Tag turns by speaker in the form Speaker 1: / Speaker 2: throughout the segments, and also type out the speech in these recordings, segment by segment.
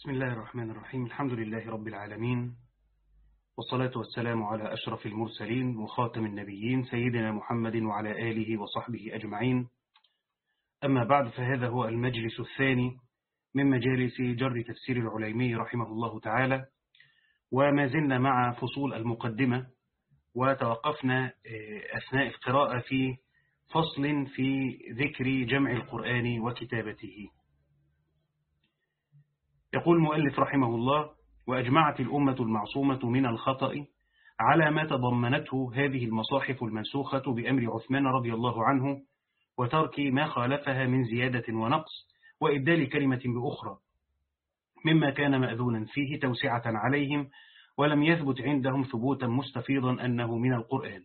Speaker 1: بسم الله الرحمن الرحيم. الحمد لله رب العالمين. والصلاة والسلام على أشرف المرسلين وخاتم النبيين سيدنا محمد وعلى آله وصحبه أجمعين. أما بعد فهذا هو المجلس الثاني من مجالس جر تفسير العليمي رحمه الله تعالى. وما زلنا مع فصول المقدمة وتوقفنا أثناء القراءة في فصل في ذكر جمع القرآن وكتابته. يقول المؤلف رحمه الله وأجمعت الأمة المعصومة من الخطأ على ما تضمنته هذه المصاحف المنسوخة بأمر عثمان رضي الله عنه وترك ما خالفها من زيادة ونقص وإبدال كلمة بأخرى مما كان مأذونا فيه توسعة عليهم ولم يثبت عندهم ثبوتا مستفيضا أنه من القرآن.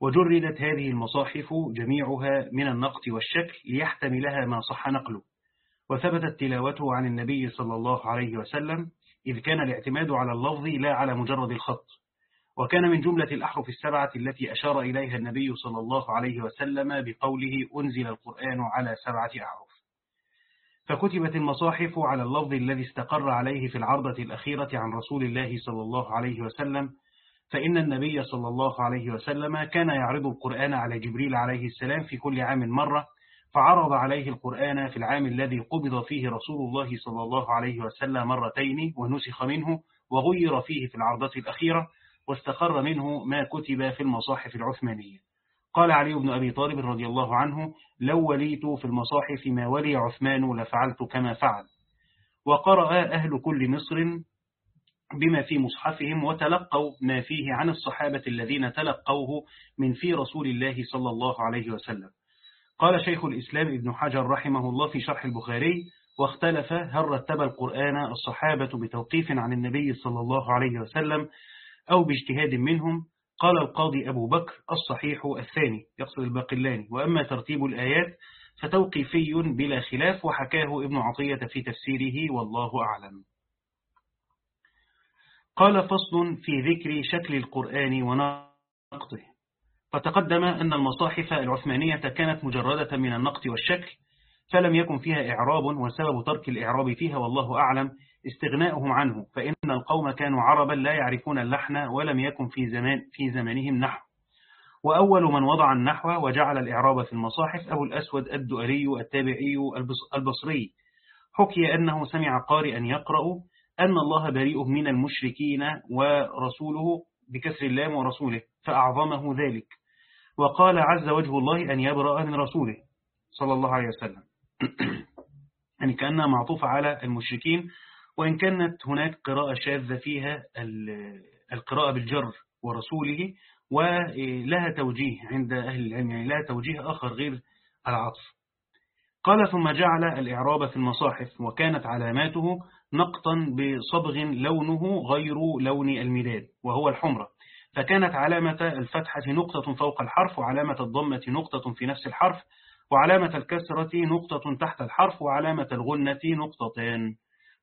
Speaker 1: وجردت هذه المصاحف جميعها من النقط والشكل ليحتملها ما صح نقله. وثبتت تلاوته عن النبي صلى الله عليه وسلم إذ كان الاعتماد على اللفظ لا على مجرد الخط. وكان من جملة الأحرف السبعة التي أشار إليها النبي صلى الله عليه وسلم بقوله أنزل القرآن على سبعة أحرف فكتبت المصاحف على اللفظ الذي استقر عليه في العرضة الأخيرة عن رسول الله صلى الله عليه وسلم فإن النبي صلى الله عليه وسلم كان يعرض القرآن على جبريل عليه السلام في كل عام مرة فعرض عليه القرآن في العام الذي قبض فيه رسول الله صلى الله عليه وسلم مرتين ونسخ منه وغير فيه في العرضة الأخيرة واستقر منه ما كتب في المصاحف العثمانية. قال علي بن أبي طالب رضي الله عنه لو وليت في المصاحف ما ولي عثمان لفعلت كما فعل وقرأ أهل كل مصر بما في مصحفهم وتلقوا ما فيه عن الصحابة الذين تلقوه من في رسول الله صلى الله عليه وسلم. قال شيخ الإسلام ابن حجر رحمه الله في شرح البخاري واختلف هل رتب القرآن الصحابة بتوقيف عن النبي صلى الله عليه وسلم أو باجتهاد منهم؟ قال القاضي أبو بكر الصحيح الثاني يقصد الباقلاني. وأما ترتيب الآيات فتوقيفي بلا خلاف وحكاه ابن عطية في تفسيره والله أعلم. قال فصل في ذكر شكل القرآن ونقطه فتقدم أن المصاحف العثمانية كانت مجردة من النقط والشكل فلم يكن فيها إعراب وسبب ترك الإعراب فيها والله أعلم استغناؤهم عنه فإن القوم كانوا عربا لا يعرفون اللحن ولم يكن في, زمان في زمانهم نحو. وأول من وضع النحو وجعل الإعراب في المصاحف أبو الأسود الدؤلي التابعي البصري. حكي أنه سمع قارئا يقرأ أن الله بريء من المشركين ورسوله بكسر اللام ورسوله فأعظمه ذلك. وقال عز وجه الله أن يبرأ من رسوله صلى الله عليه وسلم. يعني كأنها معطوفة على المشركين وإن كانت هناك قراءة شاذة فيها القراءة بالجر ورسوله ولها توجيه عند أهل العلم يعني لها توجيه آخر غير العطف. قال ثم جعل الإعراب في المصاحف وكانت علاماته نقطا بصبغ لونه غير لون المداد وهو الحمرة. فكانت علامة الفتحة نقطة فوق الحرف وعلامة الضمة نقطة في نفس الحرف وعلامة الكسرة نقطة تحت الحرف وعلامة الغنة نقطتان.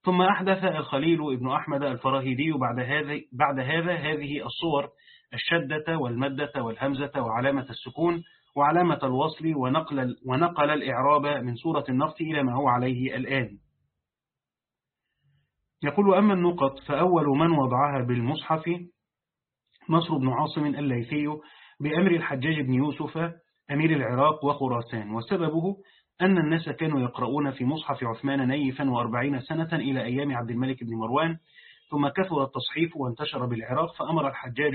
Speaker 1: ثم أحدث الخليل ابن أحمد الفراهيدي بعد هذا, بعد هذا هذه الصور الشدة والمدة والهمزة وعلامة السكون وعلامة الوصل ونقل, ونقل الإعراب من صورة النقط إلى ما هو عليه الآن. يقول أما النقط فأول من وضعها بالمصحف نصر بن عاصم الليثي بأمر الحجاج بن يوسف أمير العراق وخراسان وسببه أن الناس كانوا يقرؤون في مصحف عثمان نيفا وأربعين سنة إلى أيام عبد الملك بن مروان ثم كثر التصحيف وانتشر بالعراق فأمر الحجاج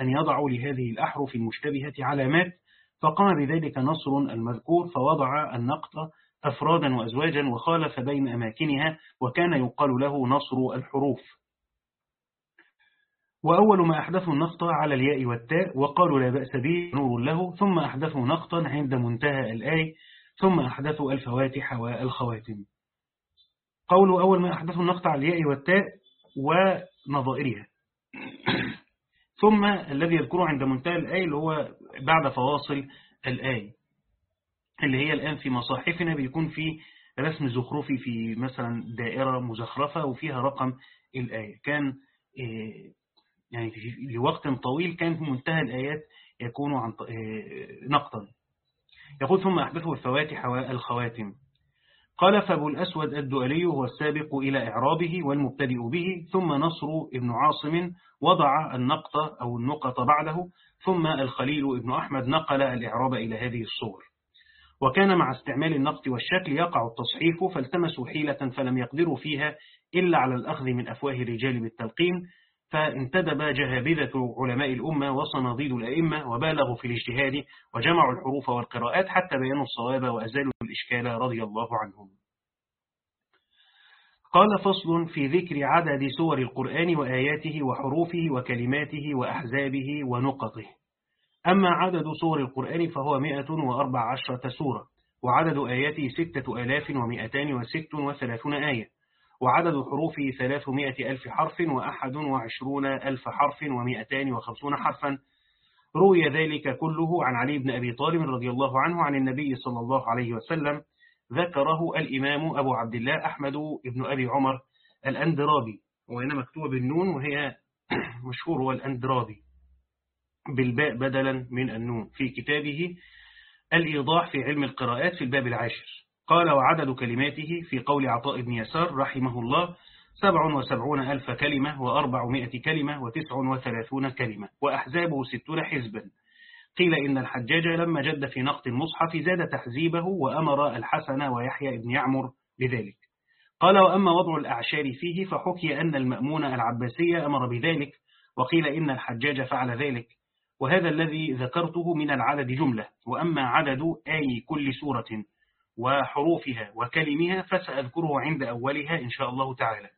Speaker 1: أن يضعوا لهذه الأحرف المشتبهة علامات فقام بذلك نصر المذكور فوضع النقط أفرادا وأزواجا وخالف بين أماكنها وكان يقال له نصر الحروف. وأول ما أحدثوا النقط على الياء والتاء وقالوا لا بأس به نور له. ثم أحدثوا نقطا عند منتهى الآي ثم أحدثوا الفواتح والخواتم. قولوا أول ما أحدثوا النقط على الياء والتاء ونظائرها. ثم الذي يذكره عند منتهى الآي اللي هو بعد فواصل الآي اللي هي الآن في مصاحفنا بيكون في رسم زخرفي في مثلا دائرة مزخرفة وفيها رقم الآية كان يعني لوقت طويل كان في منتهى الآيات يكون عن نقطا. يقول ثم أحدثوا الفواتح والخواتم. قال فأبو الأسود الدؤلي هو السابق إلى إعرابه والمبتدئ به ثم نصر ابن عاصم وضع النقط أو النقط بعده ثم الخليل ابن أحمد نقل الإعراب إلى هذه الصور. وكان مع استعمال النقط والشكل يقع التصحيف فالتمسوا حيلة فلم يقدروا فيها إلا على الأخذ من أفواه الرجال بالتلقين فانتدب جهابذة علماء الأمة وصناديد الأئمة وبالغوا في الاجتهاد وجمعوا الحروف والقراءات حتى بينوا الصواب وأزالوا الإشكال رضي الله عنهم. قال فصل في ذكر عدد سور القرآن وآياته وحروفه وكلماته وأحزابه ونقطه. أما عدد سور القرآن فهو 114 سورة وعدد آياته 6236 آية. وعدد حروفه 300 ألف حرف وأحد وعشرون ألف حرف ومئتان وخمسون حرفا. روي ذلك كله عن علي بن أبي طالب رضي الله عنه عن النبي صلى الله عليه وسلم. ذكره الإمام أبو عبد الله أحمد بن أبي عمر الأندرابي وهنا مكتوب بالنون وهي مشهور هو الأندرابي. بالباء بدلا من النون. في كتابه الإيضاح في علم القراءات في الباب العاشر. قال وعدد كلماته في قول عطاء بن يسار رحمه الله سبع وسبعون ألف كلمة وأربعمائة كلمة وتسع وثلاثون كلمة وأحزابه ستون حزبا. قيل إن الحجاج لما جد في نقط المصحف زاد تحزيبه وأمر الحسن ويحيى بن يعمر بذلك. قال وأما وضع الأعشار فيه فحكي أن المأمون العباسي أمر بذلك وقيل إن الحجاج فعل ذلك وهذا الذي ذكرته من العدد جملة وأما عدد آي كل سورة. وحروفها وكلمها فسأذكره عند أولها إن شاء الله تعالى.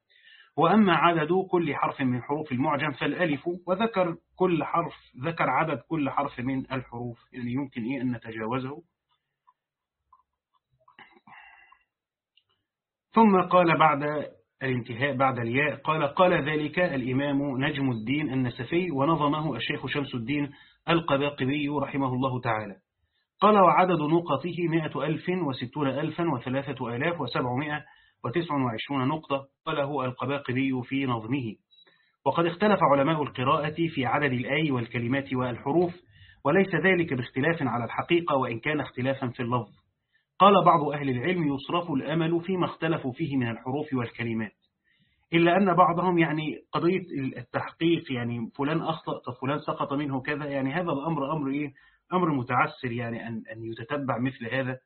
Speaker 1: وأما عدد كل حرف من حروف المعجم فالألف وذكر كل حرف ذكر عدد كل حرف من الحروف يعني يمكن إيه أن نتجاوزه. ثم قال بعد الانتهاء بعد الياء قال قال ذلك الإمام نجم الدين النسفي ونظمه الشيخ شمس الدين القباقبي رحمه الله تعالى. قال وعدد نقطه مئة ألف وستون ألفا وثلاثة آلاف وسبعمائة وتسع وعشرون نقطة قاله القباقبي في نظمه. وقد اختلف علماء القراءة في عدد الآي والكلمات والحروف وليس ذلك باختلاف على الحقيقة وإن كان اختلافا في اللفظ. قال بعض أهل العلم يصرف الأمل فيما اختلفوا فيه من الحروف والكلمات. إلا أن بعضهم يعني قضية التحقيق يعني فلان أخطأ فلان سقط منه كذا يعني هذا الأمر أمر إيه؟ أمر متعسر يعني أن أن يتتبع مثل هذا.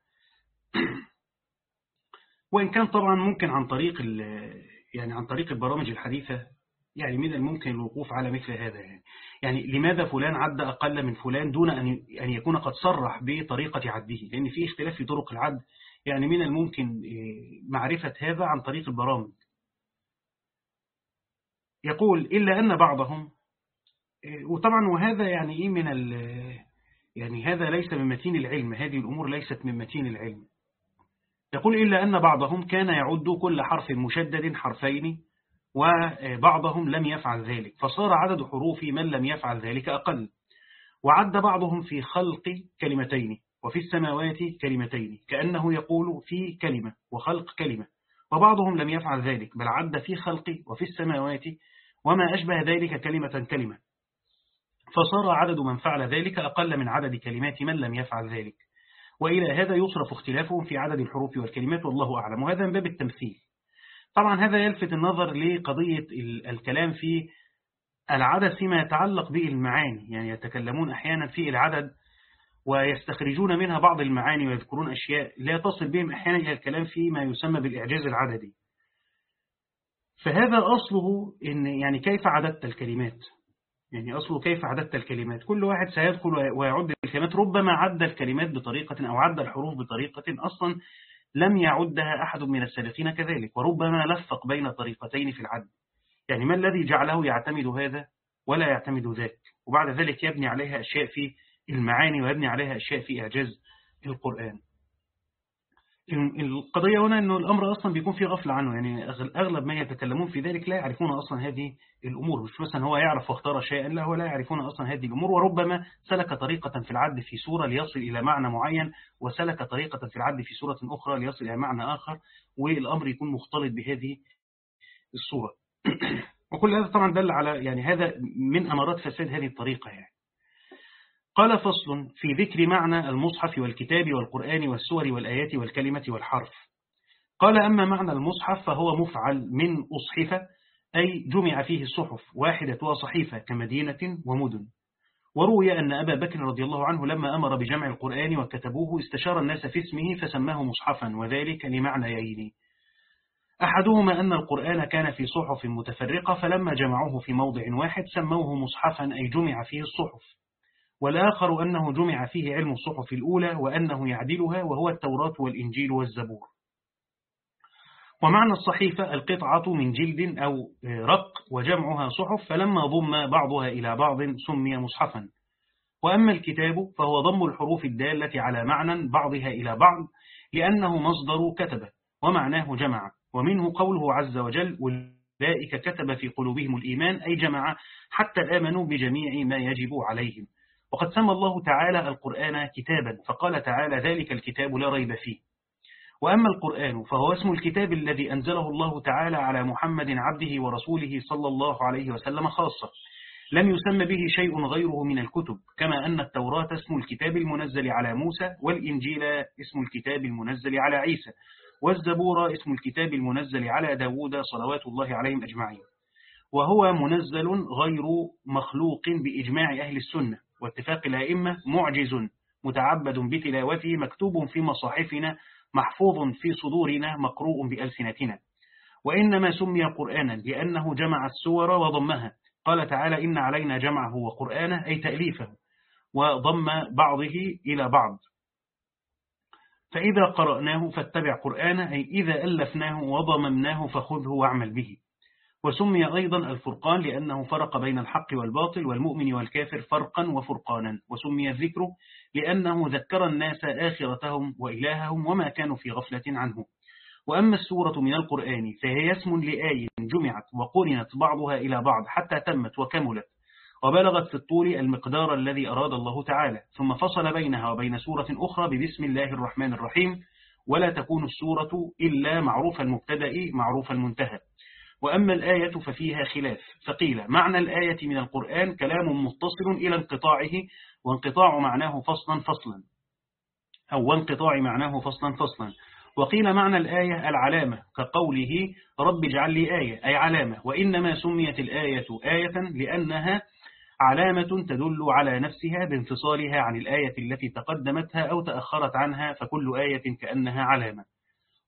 Speaker 1: وإن كان طبعا ممكن عن طريق يعني عن طريق البرامج الحديثة يعني من الممكن الوقوف على مثل هذا يعني. يعني لماذا فلان عد أقل من فلان دون أن يكون قد صرح بطريقة عده؟ لأن في اختلاف في طرق العد. يعني من الممكن معرفة هذا عن طريق البرامج. يقول إلا أن بعضهم وطبعا وهذا يعني إيه من يعني هذا ليس من متين العلم هذه الأمور ليست من متين العلم. يقول إلا أن بعضهم كان يعد كل حرف مشدد حرفين وبعضهم لم يفعل ذلك فصار عدد حروف من لم يفعل ذلك أقل. وعد بعضهم في خلق كلمتين وفي السماوات كلمتين كأنه يقول في كلمة وخلق كلمة وبعضهم لم يفعل ذلك بل عد في خلق وفي السماوات وما أشبه ذلك كلمة كلمة. فصار عدد من فعل ذلك أقل من عدد كلمات من لم يفعل ذلك. وإلى هذا يصرف اختلافهم في عدد الحروف والكلمات والله أعلم. وهذا من باب التمثيل. طبعا هذا يلفت النظر لقضية الكلام في العدد فيما يتعلق به المعاني يعني يتكلمون أحيانا في العدد ويستخرجون منها بعض المعاني ويذكرون أشياء لا تصل بهم أحيانا إلى الكلام في ما يسمى بالإعجاز العددي. فهذا أصله إن يعني كيف عددت الكلمات؟ يعني أصله كيف عددت الكلمات؟ كل واحد سيدخل ويعد الكلمات. ربما عد الكلمات بطريقة أو عد الحروف بطريقة أصلا لم يعدها أحد من السابقين كذلك وربما لفق بين طريقتين في العد. يعني ما الذي جعله يعتمد هذا ولا يعتمد ذاك؟ وبعد ذلك يبني عليها أشياء في المعاني ويبني عليها أشياء في إعجاز القرآن. القضية هنا أنه الأمر أصلا بيكون فيه غفلة عنه. يعني أغلب ما يتكلمون في ذلك لا يعرفون أصلا هذه الأمور. مش مثلا هو يعرف واختار شيئا لا هو لا يعرفون أصلا هذه الأمور. وربما سلك طريقة في العد في سورة ليصل إلى معنى معين وسلك طريقة في العد في سورة أخرى ليصل إلى معنى آخر والأمر يكون مختلط بهذه الصورة. وكل هذا طبعا دل على يعني هذا من أمارات فساد هذه الطريقة يعني. قال فصل في ذكر معنى المصحف والكتاب والقرآن والسور والآيات والكلمة والحرف. قال أما معنى المصحف فهو مفعل من أصحف أي جمع فيه الصحف واحدة وصحيفة كمدينة ومدن. وروي أن أبا بكر رضي الله عنه لما أمر بجمع القرآن وكتبوه استشار الناس في اسمه فسماه مصحفا وذلك لمعنيين. أحدهما أن القرآن كان في صحف متفرقة فلما جمعوه في موضع واحد سموه مصحفا أي جمع فيه الصحف والآخر أنه جمع فيه علم الصحف الأولى وأنه يعدلها وهو التوراة والإنجيل والزبور. ومعنى الصحيفة القطعة من جلد أو رق وجمعها صحف فلما ضم بعضها إلى بعض سمي مصحفا. وأما الكتاب فهو ضم الحروف الدالة على معنى بعضها إلى بعض لأنه مصدر كتب ومعناه جمع. ومنه قوله عز وجل أولئك كتب في قلوبهم الإيمان أي جمع حتى آمنوا بجميع ما يجب عليهم. وقد سمى الله تعالى القرآن كتابا فقال تعالى ذلك الكتاب لا ريب فيه. وأما القرآن فهو اسم الكتاب الذي أنزله الله تعالى على محمد عبده ورسوله صلى الله عليه وسلم خاصة. لم يسمى به شيء غيره من الكتب كما أن التوراة اسم الكتاب المنزل على موسى والإنجيل اسم الكتاب المنزل على عيسى والزبور اسم الكتاب المنزل على داود صلوات الله عليهم أجمعين. وهو منزل غير مخلوق بإجماع أهل السنة. واتفاق الأئمة معجز متعبد بتلاوته مكتوب في مصاحفنا محفوظ في صدورنا مقروء بألسنتنا. وإنما سمي قرآنا لأنه جمع السور وضمها. قال تعالى إن علينا جمعه وقرآنه أي تأليفه وضم بعضه إلى بعض. فإذا قرأناه فاتبع قرآنه أي إذا ألفناه وضممناه فخذه واعمل به. وسمي أيضا الفرقان لأنه فرق بين الحق والباطل والمؤمن والكافر فرقا وفرقانا. وسمي الذكر لأنه ذكر الناس آخرتهم وإلههم وما كانوا في غفلة عنه. وأما السورة من القرآن فهي اسم لآي جمعت وقرنت بعضها إلى بعض حتى تمت وكملت وبلغت في الطول المقدار الذي أراد الله تعالى. ثم فصل بينها وبين سورة أخرى ببسم الله الرحمن الرحيم ولا تكون السورة إلا معروف المبتدأ معروف المنتهى. وأما الآية ففيها خلاف. فقيل معنى الآية من القرآن كلام متصل إلى انقطاعه وانقطاع معناه فصلا فصلا. أو وانقطاع معناه فصلا فصلا. وقيل معنى الآية العلامة كقوله رب اجعل لي آية أي علامة. وإنما سميت الآية آية لأنها علامة تدل على نفسها بانفصالها عن الآية التي تقدمتها أو تأخرت عنها فكل آية كأنها علامة.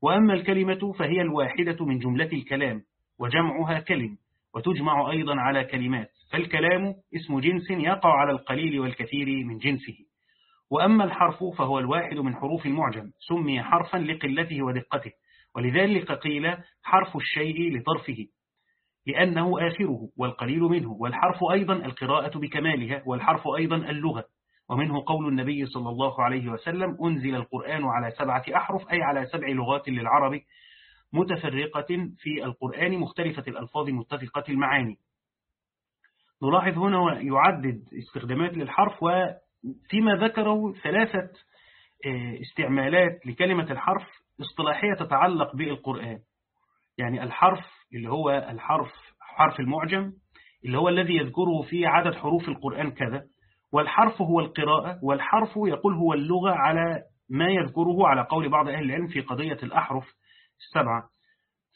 Speaker 1: وأما الكلمة فهي الواحدة من جملة الكلام. وجمعها كلم وتجمع أيضا على كلمات فالكلام اسم جنس يقع على القليل والكثير من جنسه. وأما الحرف فهو الواحد من حروف المعجم سمي حرفا لقلته ودقته ولذلك قيل حرف الشيء لطرفه لأنه آخره والقليل منه والحرف أيضا القراءة بكمالها والحرف أيضا اللغة. ومنه قول النبي صلى الله عليه وسلم أنزل القرآن على سبعة أحرف أي على سبع لغات للعرب متفرقة في القرآن مختلفة الألفاظ متفقة المعاني. نلاحظ هنا يعدد استخدامات للحرف وفيما ذكره ثلاثة آه، استعمالات لكلمة الحرف اصطلاحية تتعلق بالقرآن. يعني الحرف اللي هو الحرف حرف المعجم اللي هو الذي يذكره في عدد حروف القرآن كذا. والحرف هو القراءة والحرف يقول هو اللغة على ما يذكره على قول بعض أهل العلم في قضية الأحرف. السبعة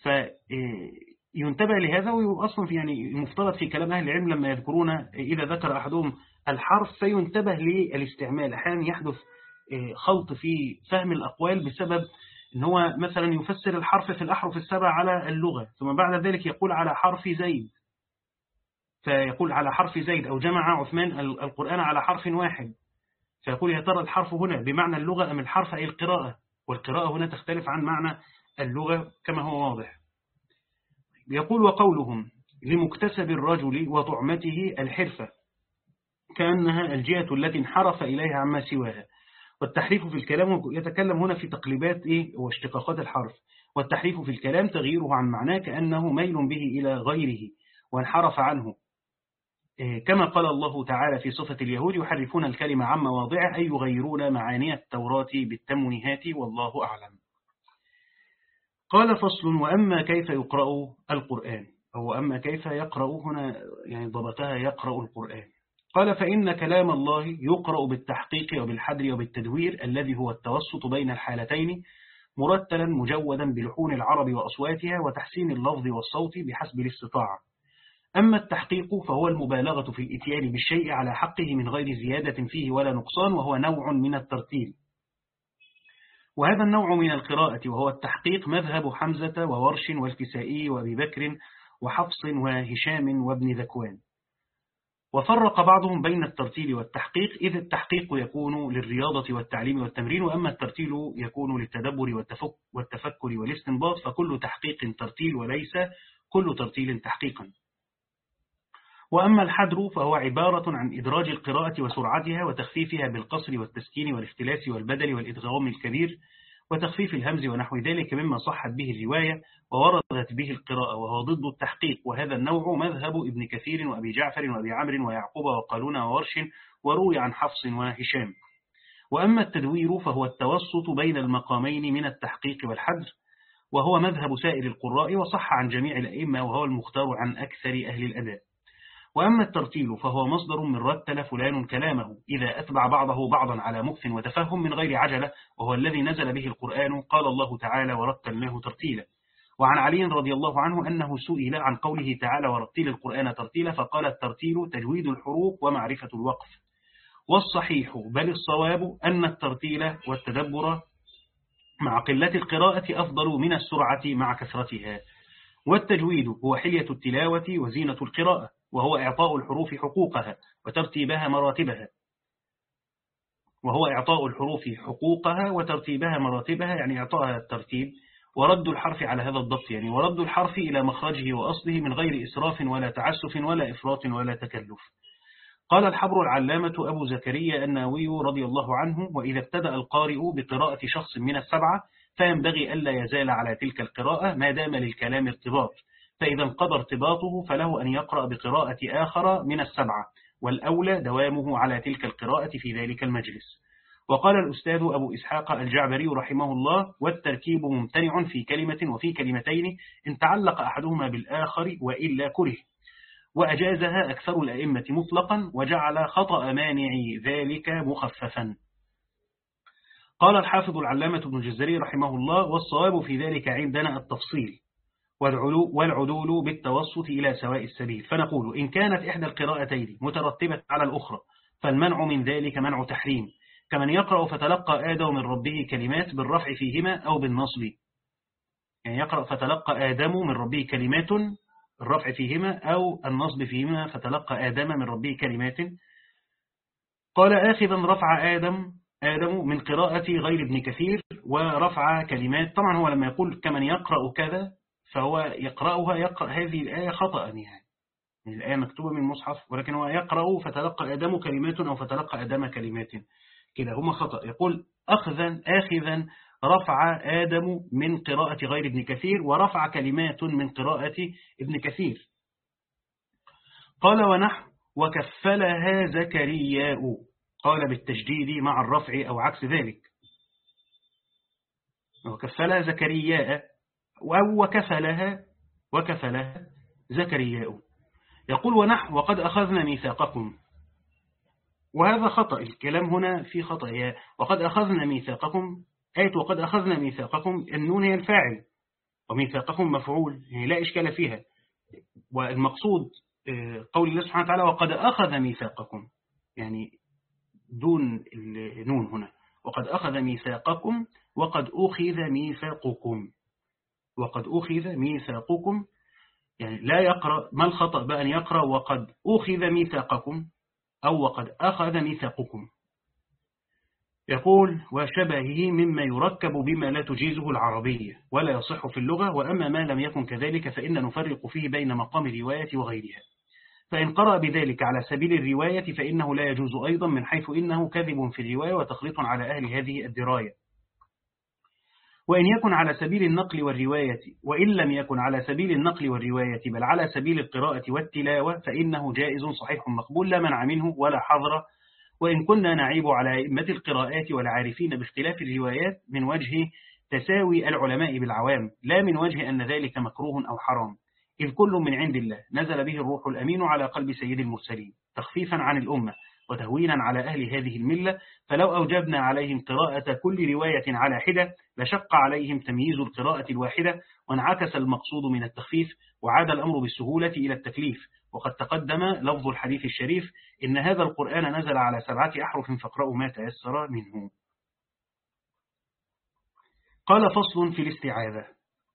Speaker 1: فينتبه لهذا وأصلا يعني المفترض في كلام أهل العلم لما يذكرون إذا ذكر أحدهم الحرف فينتبه للاستعمال. أحيانا يحدث خلط في فهم الأقوال بسبب إن هو مثلا يفسر الحرف في الأحرف السبع على اللغة ثم بعد ذلك يقول على حرف زيد. فيقول على حرف زيد أو جمع عثمان القرآن على حرف واحد. فيقول يا ترى الحرف هنا بمعنى اللغة أم الحرف أي القراءة؟ والقراءة هنا تختلف عن معنى اللغة كما هو واضح. يقول وقولهم لمكتسب الرجل وطعمته الحرفة كأنها الجهة التي انحرف إليها عما سواها. والتحريف في الكلام يتكلم هنا في تقليبات إيه؟ واشتقاقات الحرف. والتحريف في الكلام تغييره عن معناه كأنه ميل به إلى غيره وانحرف عنه. إيه، كما قال الله تعالى في صفة اليهود يحرفون الكلمة عن مواضعه أي يغيرون معاني التوراة بالتمنيهات والله أعلم. قال فصل وأما كيف يقرأ القرآن؟ أو أما كيف يقرأ هنا يعني ضبطها يقرأ القرآن. قال فإن كلام الله يقرأ بالتحقيق وبالحدر وبالتدوير الذي هو التوسط بين الحالتين مرتلا مجودا بلحون العرب وأصواتها وتحسين اللفظ والصوت بحسب الاستطاعة. أما التحقيق فهو المبالغة في الإتيان بالشيء على حقه من غير زيادة فيه ولا نقصان وهو نوع من الترتيل وهذا النوع من القراءة وهو التحقيق مذهب حمزة وورش والكسائي وأبي بكر وحفص وهشام وابن ذكوان. وفرق بعضهم بين الترتيل والتحقيق إذ التحقيق يكون للرياضة والتعليم والتمرين وأما الترتيل يكون للتدبر والتفك والتفكر والاستنباط فكل تحقيق ترتيل وليس كل ترتيل تحقيقا. وأما الحدر فهو عبارة عن إدراج القراءة وسرعتها وتخفيفها بالقصر والتسكين والاختلاس والبدل والإدغام الكبير وتخفيف الهمز ونحو ذلك مما صحت به الرواية ووردت به القراءة وهو ضد التحقيق وهذا النوع مذهب ابن كثير وأبي جعفر وأبي عمرو ويعقوب وقالون وورش وروي عن حفص وهشام. وأما التدوير فهو التوسط بين المقامين من التحقيق والحدر وهو مذهب سائر القراء وصح عن جميع الأئمة وهو المختار عن أكثر أهل الأداء وأما الترتيل فهو مصدر من رتل فلان كلامه إذا أتبع بعضه بعضا على مكف وتفهم من غير عجلة وهو الذي نزل به القرآن قال الله تعالى ورتلناه ترتيلا وعن علي رضي الله عنه أنه سئل عن قوله تعالى ورتل القرآن ترتيلا فقال الترتيل تجويد الحروف ومعرفة الوقف والصحيح بل الصواب أن الترتيل والتدبر مع قلة القراءة أفضل من السرعة مع كثرتها والتجويد هو حلية التلاوة وزينة القراءة. وهو إعطاء الحروف حقوقها وترتيبها مراتبها. وهو إعطاء الحروف حقوقها وترتيبها مراتبها يعني إعطاءها الترتيب ورد الحرف على هذا الضبط يعني ورد الحرف إلى مخرجه وأصله من غير إسراف ولا تعسف ولا إفراط ولا تكلف. قال الحبر العلامة أبو زكريا الناوي رضي الله عنه وإذا ابتدأ القارئ بقراءة شخص من السبعة فينبغي ألا يزال على تلك القراءة ما دام للكلام ارتباط. فإذا انقضى ارتباطه فله أن يقرأ بقراءة آخر من السبعة والأولى دوامه على تلك القراءة في ذلك المجلس. وقال الأستاذ أبو إسحاق الجعبري رحمه الله والتركيب ممتنع في كلمة وفي كلمتين إن تعلق أحدهما بالآخر وإلا كره. وأجازها أكثر الأئمة مطلقا وجعل خطأ مانع ذلك مخففا. قال الحافظ العلامة ابن الجزري رحمه الله والصواب في ذلك عندنا التفصيل. والعدول بالتوسط إلى سواء السبيل. فنقول إن كانت إحدى القراءتين مترتبة على الأخرى فالمنع من ذلك منع تحريم. كمن يقرأ فتلقى آدم من ربه كلمات بالرفع فيهما أو بالنصب. يعني يقرأ فتلقى آدم من ربه كلمات الرفع فيهما أو النصب فيهما فتلقى آدم من ربه كلمات. قال آخذا رفع آدم آدم من قراءة غير ابن كثير ورفع كلمات. طبعا هو لما يقول كمن يقرأ كذا فهو يقرأها يقرأ هذه الآية خطأ يعني الآية مكتوبة من المصحف ولكن هو يقرأ فتلقى آدم كلمات أو فتلقى آدم كلمات. كده هما خطأ. يقول أخذا آخذا رفع آدم من قراءة غير ابن كثير ورفع كلمات من قراءة ابن كثير. قال ونحو وكفلها زكرياء قال بالتجديد مع الرفع أو عكس ذلك. وكفلها زكرياء أو وكفلها وكفلها زكرياء يقول ونحو وقد أخذنا ميثاقكم. وهذا خطأ الكلام هنا في خطأ. وقد أخذنا ميثاقكم آية وقد أخذنا ميثاقكم النون هي الفاعل وميثاقكم مفعول يعني لا إشكال فيها. والمقصود آه، قول الله سبحانه وتعالى وقد أخذ ميثاقكم يعني دون النون هنا. وقد أخذ ميثاقكم وقد أخذ ميثاقكم. وقد أخذ ميثاقكم. يعني لا يقرأ ما الخطأ بأن يقرأ وقد أخذ ميثاقكم أو وقد أخذ ميثاقكم؟ يقول وشبهه مما يركب بما لا تجيزه العربية ولا يصح في اللغة وأما ما لم يكن كذلك فإن نفرق فيه بين مقام الرواية وغيرها. فإن قرأ بذلك على سبيل الرواية فإنه لا يجوز أيضا من حيث إنه كذب في الرواية وتخليط على أهل هذه الدراية. وإن يكن على سبيل النقل والرواية وإن لم يكن على سبيل النقل والرواية بل على سبيل القراءة والتلاوة فإنه جائز صحيح مقبول لا منع منه ولا حظر. وإن كنا نعيب على أئمة القراءات والعارفين باختلاف الروايات من وجه تساوي العلماء بالعوام لا من وجه أن ذلك مكروه أو حرام. إذ كل من عند الله نزل به الروح الأمين على قلب سيد المرسلين. تخفيفا عن الأمة. وتهوينا على أهل هذه الملة فلو أوجبنا عليهم قراءة كل رواية على حدة لشق عليهم تمييز القراءة الواحدة وانعكس المقصود من التخفيف وعاد الأمر بالسهولة إلى التكليف. وقد تقدم لفظ الحديث الشريف إن هذا القرآن نزل على سبعة أحرف فاقرأوا ما تيسر منه. قال فصل في الاستعاذة.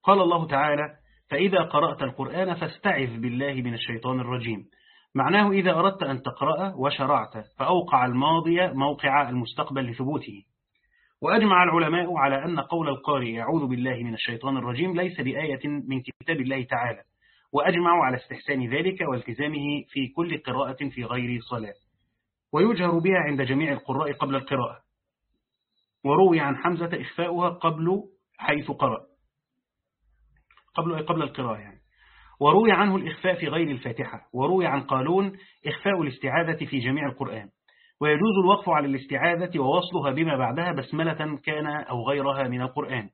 Speaker 1: قال الله تعالى فإذا قرأت القرآن فاستعذ بالله من الشيطان الرجيم. معناه إذا أردت أن تقرأ وشرعت فأوقع الماضي موقع المستقبل لثبوته. وأجمع العلماء على أن قول القارئ يعوذ بالله من الشيطان الرجيم ليس بآية من كتاب الله تعالى. وأجمعوا على استحسان ذلك والتزامه في كل قراءة في غير صلاة. ويجهر بها عند جميع القراء قبل القراءة. وروي عن حمزة إخفاؤها قبل حيث قرأ. قبل قبل القراءة يعني. وروي عنه الإخفاء في غير الفاتحة وروي عن قالون إخفاء الاستعاذة في جميع القرآن. ويجوز الوقف على الاستعاذة ووصلها بما بعدها بسملة كان أو غيرها من القرآن.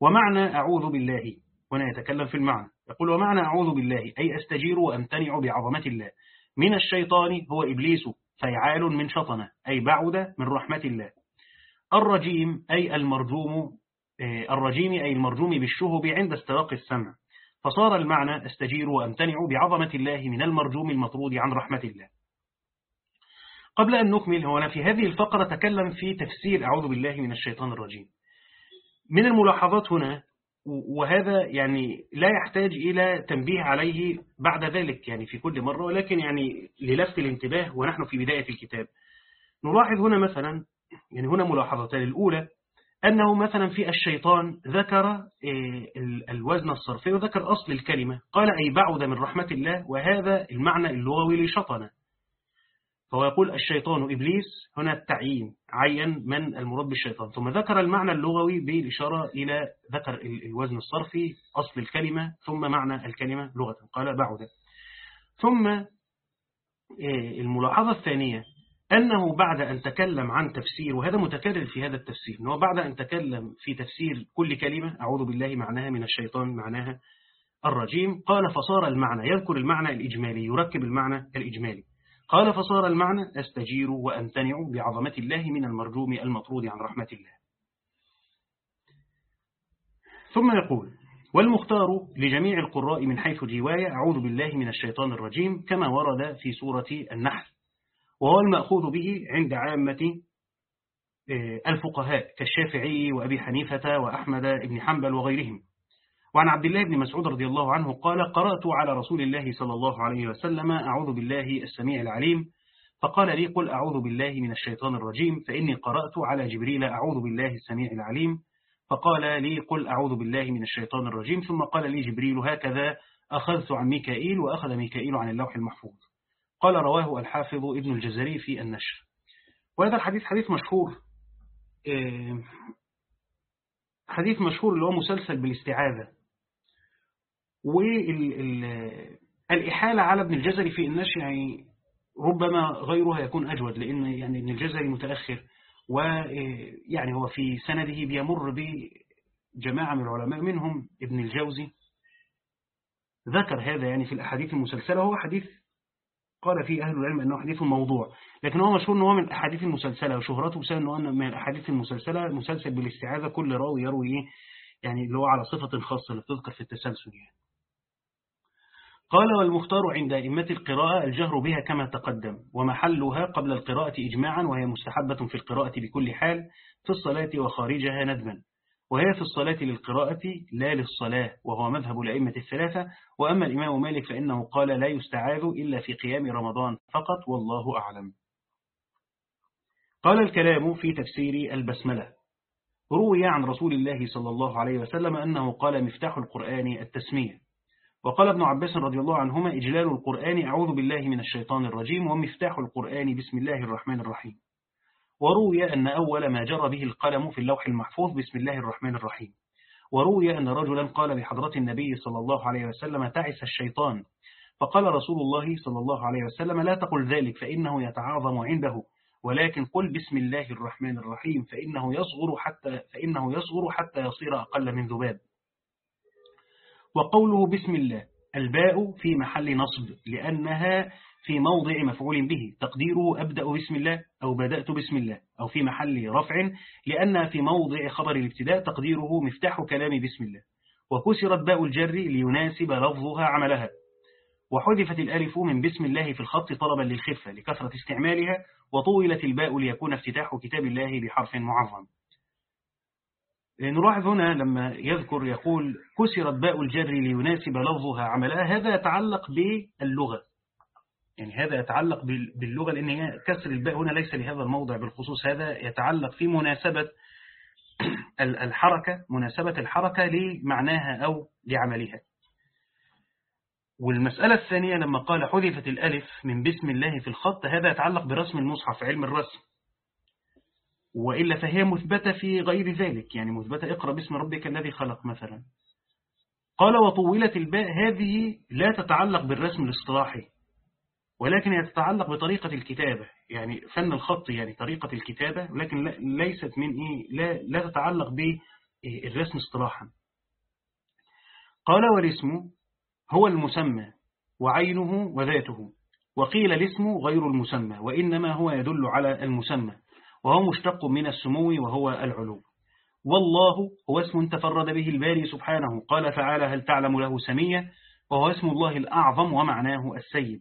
Speaker 1: ومعنى أعوذ بالله هنا يتكلم في المعنى. يقول ومعنى أعوذ بالله أي أستجير وأمتنع بعظمة الله. من الشيطان هو إبليس فيعال من شطنة أي بعد من رحمة الله. الرجيم أي المرجوم آه، الرجيم أي المرجوم بالشهب عند استراق السمع. فصار المعنى أستجير وأمتنع بعظمة الله من المرجوم المطرود عن رحمة الله. قبل أن نكمل هنا في هذه الفقرة تكلم في تفسير أعوذ بالله من الشيطان الرجيم. من الملاحظات هنا وهذا يعني لا يحتاج إلى تنبيه عليه بعد ذلك يعني في كل مرة ولكن يعني للفت الانتباه ونحن في بداية الكتاب. نلاحظ هنا مثلا يعني هنا ملاحظتان الأولى أنه مثلا في الشيطان ذكر آه، الوزن الصرفي وذكر أصل الكلمة. قال أي بعد من رحمة الله وهذا المعنى اللغوي لشطنة. فهو يقول الشيطان إبليس هنا التعيين عين من المراد بالشيطان. ثم ذكر المعنى اللغوي بالإشارة إلى ذكر الوزن الصرفي أصل الكلمة ثم معنى الكلمة لغة. قال بعد. ثم آه، الملاحظة الثانية أنه بعد أن تكلم عن تفسير وهذا متكرر في هذا التفسير أنه بعد أن تكلم في تفسير كل كلمة أعوذ بالله معناها من الشيطان معناها الرجيم قال فصار المعنى يذكر المعنى الإجمالي يركب المعنى الإجمالي. قال فصار المعنى أستجير وأمتنع بعظمة الله من المرجوم المطرود عن رحمة الله. ثم يقول والمختار لجميع القراء من حيث جواية أعوذ بالله من الشيطان الرجيم كما ورد في سورة النحل. وهو المأخوذ به عند عامة آه، الفقهاء كالشافعي وأبي حنيفة وأحمد بن حنبل وغيرهم. وعن عبد الله بن مسعود رضي الله عنه قال قرأت على رسول الله صلى الله عليه وسلم أعوذ بالله السميع العليم فقال لي قل أعوذ بالله من الشيطان الرجيم فإني قرأت على جبريل أعوذ بالله السميع العليم فقال لي قل أعوذ بالله من الشيطان الرجيم ثم قال لي جبريل هكذا أخذت عن ميكائيل وأخذ ميكائيل عن اللوح المحفوظ قال رواه الحافظ ابن الجزري في النشر. وهذا الحديث حديث مشهور آه، حديث مشهور اللي هو مسلسل بالاستعاذة. والإحالة على ابن الجزري في النشر يعني ربما غيرها يكون أجود لأن يعني ابن الجزري متأخر ويعني هو في سنده بيمر بجماعة من العلماء منهم ابن الجوزي. ذكر هذا يعني في الأحاديث المسلسلة هو حديث قال فيه أهل العلم أنه حديث موضوع لكن هو مشهور أنه من الأحاديث المسلسلة وشهرته بسبب أنه من الأحاديث المسلسلة مسلسل بالاستعاذة كل راوي يروي إيه؟ يعني اللي هو على صفة خاصة اللي بتذكر في التسلسل يعني. قال والمختار عند أئمة القراءة الجهر بها كما تقدم ومحلها قبل القراءة إجماعا وهي مستحبة في القراءة بكل حال في الصلاة وخارجها ندما. وهي في الصلاة للقراءة لا للصلاة وهو مذهب الأئمة الثلاثة. وأما الإمام مالك فإنه قال لا يستعاذ إلا في قيام رمضان فقط والله أعلم. قال الكلام في تفسير البسملة. روي عن رسول الله صلى الله عليه وسلم أنه قال مفتاح القرآن التسمية. وقال ابن عباس رضي الله عنهما إجلال القرآن أعوذ بالله من الشيطان الرجيم ومفتاح القرآن بسم الله الرحمن الرحيم. وروي أن أول ما جرى به القلم في اللوح المحفوظ بسم الله الرحمن الرحيم. وروي أن رجلا قال بحضرة النبي صلى الله عليه وسلم تعس الشيطان. فقال رسول الله صلى الله عليه وسلم لا تقل ذلك فإنه يتعاظم عنده. ولكن قل بسم الله الرحمن الرحيم فإنه يصغر حتى, فإنه يصغر حتى يصير أقل من ذباب. وقوله بسم الله الباء في محل نصب لأنها في موضع مفعول به. تقديره أبدأ بسم الله أو بدأت بسم الله أو في محل رفع لأنها في موضع خبر الابتداء تقديره مفتاح كلام بسم الله. وكسرت باء الجر ليناسب لفظها عملها. وحذفت الألف من بسم الله في الخط طلبا للخفة لكثرة استعمالها وطولت الباء ليكون افتتاح كتاب الله بحرف معظم. نلاحظ هنا لما يذكر يقول كسرت باء الجر ليناسب لفظها عملها هذا يتعلق باللغة. يعني هذا يتعلق باللغة لأن كسر الباء هنا ليس لهذا الموضع بالخصوص هذا يتعلق في مناسبة الحركة مناسبة الحركة لمعناها أو لعملها. والمسألة الثانية لما قال حذفت الألف من بسم الله في الخط هذا يتعلق برسم المصحف علم الرسم. وإلا فهي مثبتة في غير ذلك يعني مثبتة اقرأ باسم ربك الذي خلق مثلا. قال وطولت الباء هذه لا تتعلق بالرسم الاصطلاحي. ولكن هي تتعلق بطريقة الكتابة. يعني فن الخط يعني طريقة الكتابة ولكن ليست من إيه لا, لا تتعلق بالرسم اصطلاحا. قال والاسم هو المسمى وعينه وذاته. وقيل الاسم غير المسمى وإنما هو يدل على المسمى وهو مشتق من السمو وهو العلو. والله هو اسم تفرد به الباري سبحانه. قال تعالى هل تعلم له سمية؟ وهو اسم الله الأعظم ومعناه السيد.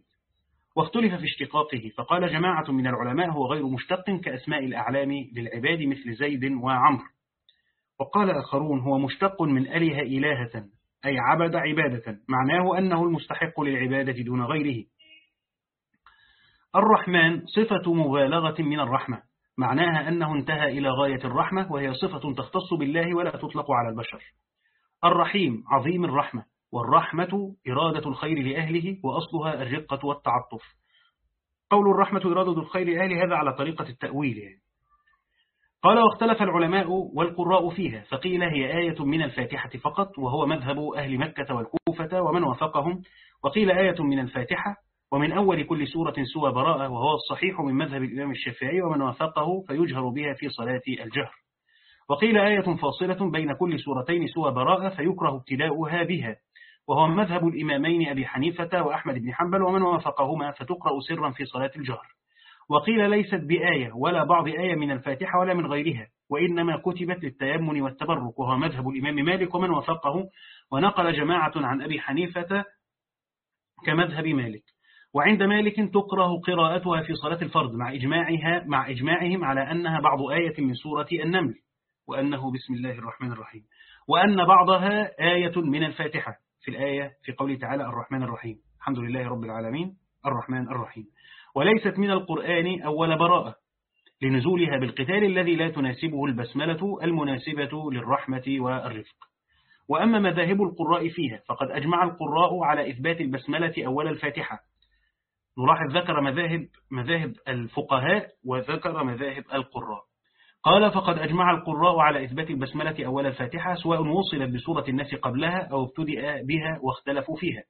Speaker 1: واختلف في اشتقاقه فقال جماعة من العلماء هو غير مشتق كأسماء الأعلام للعباد مثل زيد وعمر وقال آخرون هو مشتق من أله إلهة أي عبد عبادة معناه أنه المستحق للعبادة دون غيره. الرحمن صفة مبالغة من الرحمة معناها أنه انتهى إلى غاية الرحمة وهي صفة تختص بالله ولا تطلق على البشر. الرحيم عظيم الرحمة. والرحمة إرادة الخير لأهله وأصلها الرقة والتعطف. قول الرحمة إرادة الخير لأهله هذا على طريقة التأويل يعني. قال واختلف العلماء والقراء فيها فقيل هي آية من الفاتحة فقط وهو مذهب أهل مكة والكوفة ومن وافقهم. وقيل آية من الفاتحة ومن أول كل سورة سوى براءة وهو الصحيح من مذهب الإمام الشافعي ومن وافقه فيجهر بها في صلاة الجهر. وقيل آية فاصلة بين كل سورتين سوى براءة فيكره ابتداؤها بها. وهو مذهب الإمامين أبي حنيفة وأحمد بن حنبل ومن وافقهما فتقرأ سرا في صلاة الجهر. وقيل ليست بآية ولا بعض آية من الفاتحة ولا من غيرها وإنما كتبت للتيمن والتبرك وهو مذهب الإمام مالك ومن وفقه ونقل جماعة عن أبي حنيفة كمذهب مالك. وعند مالك تكره قراءتها في صلاة الفرض مع إجماعها مع إجماعهم على أنها بعض آية من سورة النمل وأنه بسم الله الرحمن الرحيم. وأن بعضها آية من الفاتحة. في الآية في قوله تعالى الرحمن الرحيم. الحمد لله رب العالمين. الرحمن الرحيم. وليست من القرآن أول براءة لنزولها بالقتال الذي لا تناسبه البسملة المناسبة للرحمة والرفق. وأما مذاهب القراء فيها فقد أجمع القراء على إثبات البسملة أول الفاتحة. نلاحظ ذكر مذاهب مذاهب الفقهاء وذكر مذاهب القراء. قال فقد أجمع القراء على إثبات البسملة أول الفاتحة سواء وصلت بسورة الناس قبلها أو ابتدأ بها واختلفوا فيها.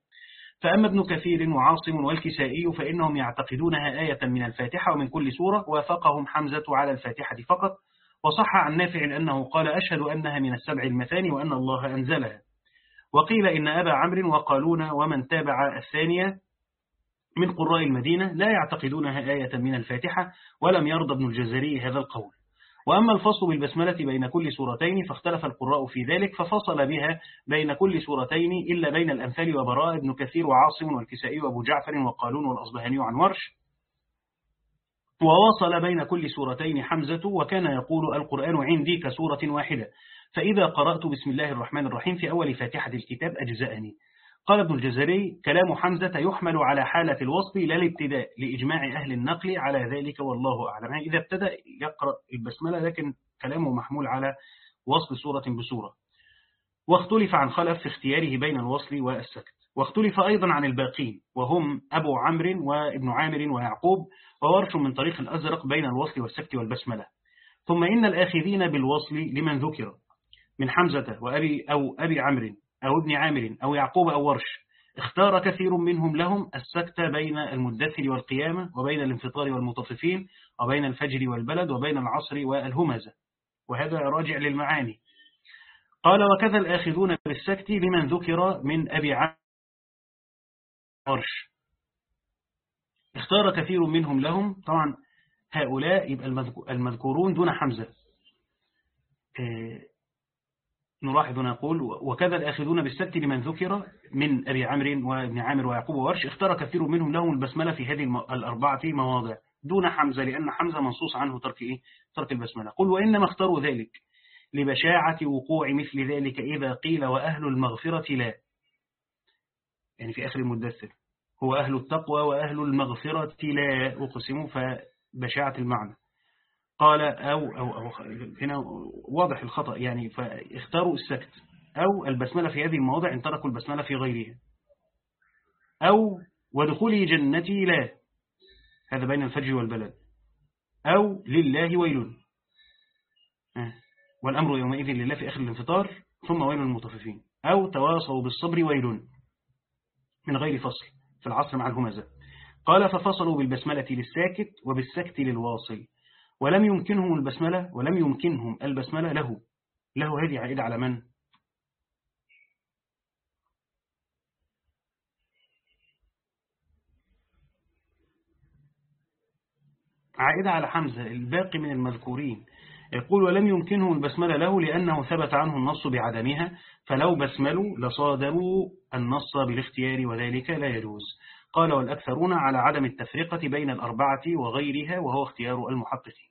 Speaker 1: فأما ابن كثير وعاصم والكسائي فإنهم يعتقدونها آية من الفاتحة ومن كل سورة وافقهم حمزة على الفاتحة فقط. وصح عن نافع أنه قال أشهد أنها من السبع المثاني وأن الله أنزلها وقيل إن أبا عمرو وقالون ومن تابع الثانية من قراء المدينة لا يعتقدونها آية من الفاتحة ولم يرضى ابن الجزري هذا القول وأما الفصل بالبسملة بين كل سورتين فاختلف القراء في ذلك ففصل بها بين كل سورتين إلا بين الأمثال وبراء ابن كثير وعاصم والكسائي وأبو جعفر وقالون والأصبهاني عن ورش. وواصل بين كل سورتين حمزة وكان يقول القرآن عندي كسورة واحدة. فإذا قرأت بسم الله الرحمن الرحيم في أول فاتحة الكتاب أجزأني. قال ابن الجزري كلام حمزة يحمل على حالة الوصف لا الابتداء لإجماع أهل النقل على ذلك والله أعلم. يعني إذا ابتدأ يقرأ البسملة لكن كلامه محمول على وصف سورة بسورة. واختلف عن خلف في اختياره بين الوصل والسكت. واختلف أيضا عن الباقين. وهم أبو عمرو وابن عامر ويعقوب. وورش من طريق الأزرق بين الوصل والسكت والبسملة. ثم إن الآخذين بالوصل لمن ذكر. من حمزة وأبي أو أبي عمرو. أو ابن عامر أو يعقوب أو ورش. اختار كثير منهم لهم السكت بين المدثر والقيامة وبين الانفطار والمطففين وبين الفجر والبلد وبين العصر والهمزة. وهذا راجع للمعاني. قال وكذا الآخذون بالسكت لمن ذكر من أبي ورش. اختار كثير منهم لهم. طبعا هؤلاء يبقى المذكورون دون حمزة. نلاحظ نقول وكذا الآخذون بالسبت لمن ذكر من أبي عمرو وابن عامر ويعقوب وورش اختار كثير منهم لهم البسملة في هذه الأربعة مواضع دون حمزة لأن حمزة منصوص عنه ترك إيه؟ ترك البسملة. قل وإنما اختاروا ذلك لبشاعة وقوع مثل ذلك إذا قيل وأهل المغفرة لا. يعني في آخر المدثر هو أهل التقوى وأهل المغفرة لا أقسم فبشاعة المعنى. قال أو, أو, أو هنا واضح الخطأ. يعني فاختاروا السكت. أو البسملة في هذه المواضع إن تركوا البسملة في غيرها. أو ودخولي جنتي لا. هذا بين الفجر والبلد. أو لله ويل. آه. والأمر يومئذ لله في آخر الانفطار. ثم ويل المطففين أو تواصوا بالصبر ويل. من غير فصل في العصر مع الهمزة. قال ففصلوا بالبسملة للساكت وبالسكت للواصل. ولم يمكنهم البسملة ولم يمكنهم البسملة له. له هذه عائدة على من؟ عائدة على حمزة الباقي من المذكورين. يقول ولم يمكنهم البسملة له لأنه ثبت عنه النص بعدمها فلو بسملوا لصادروا النص بالاختيار وذلك لا يجوز. قال والأكثرون على عدم التفرقة بين الأربعة وغيرها وهو اختيار المحققين.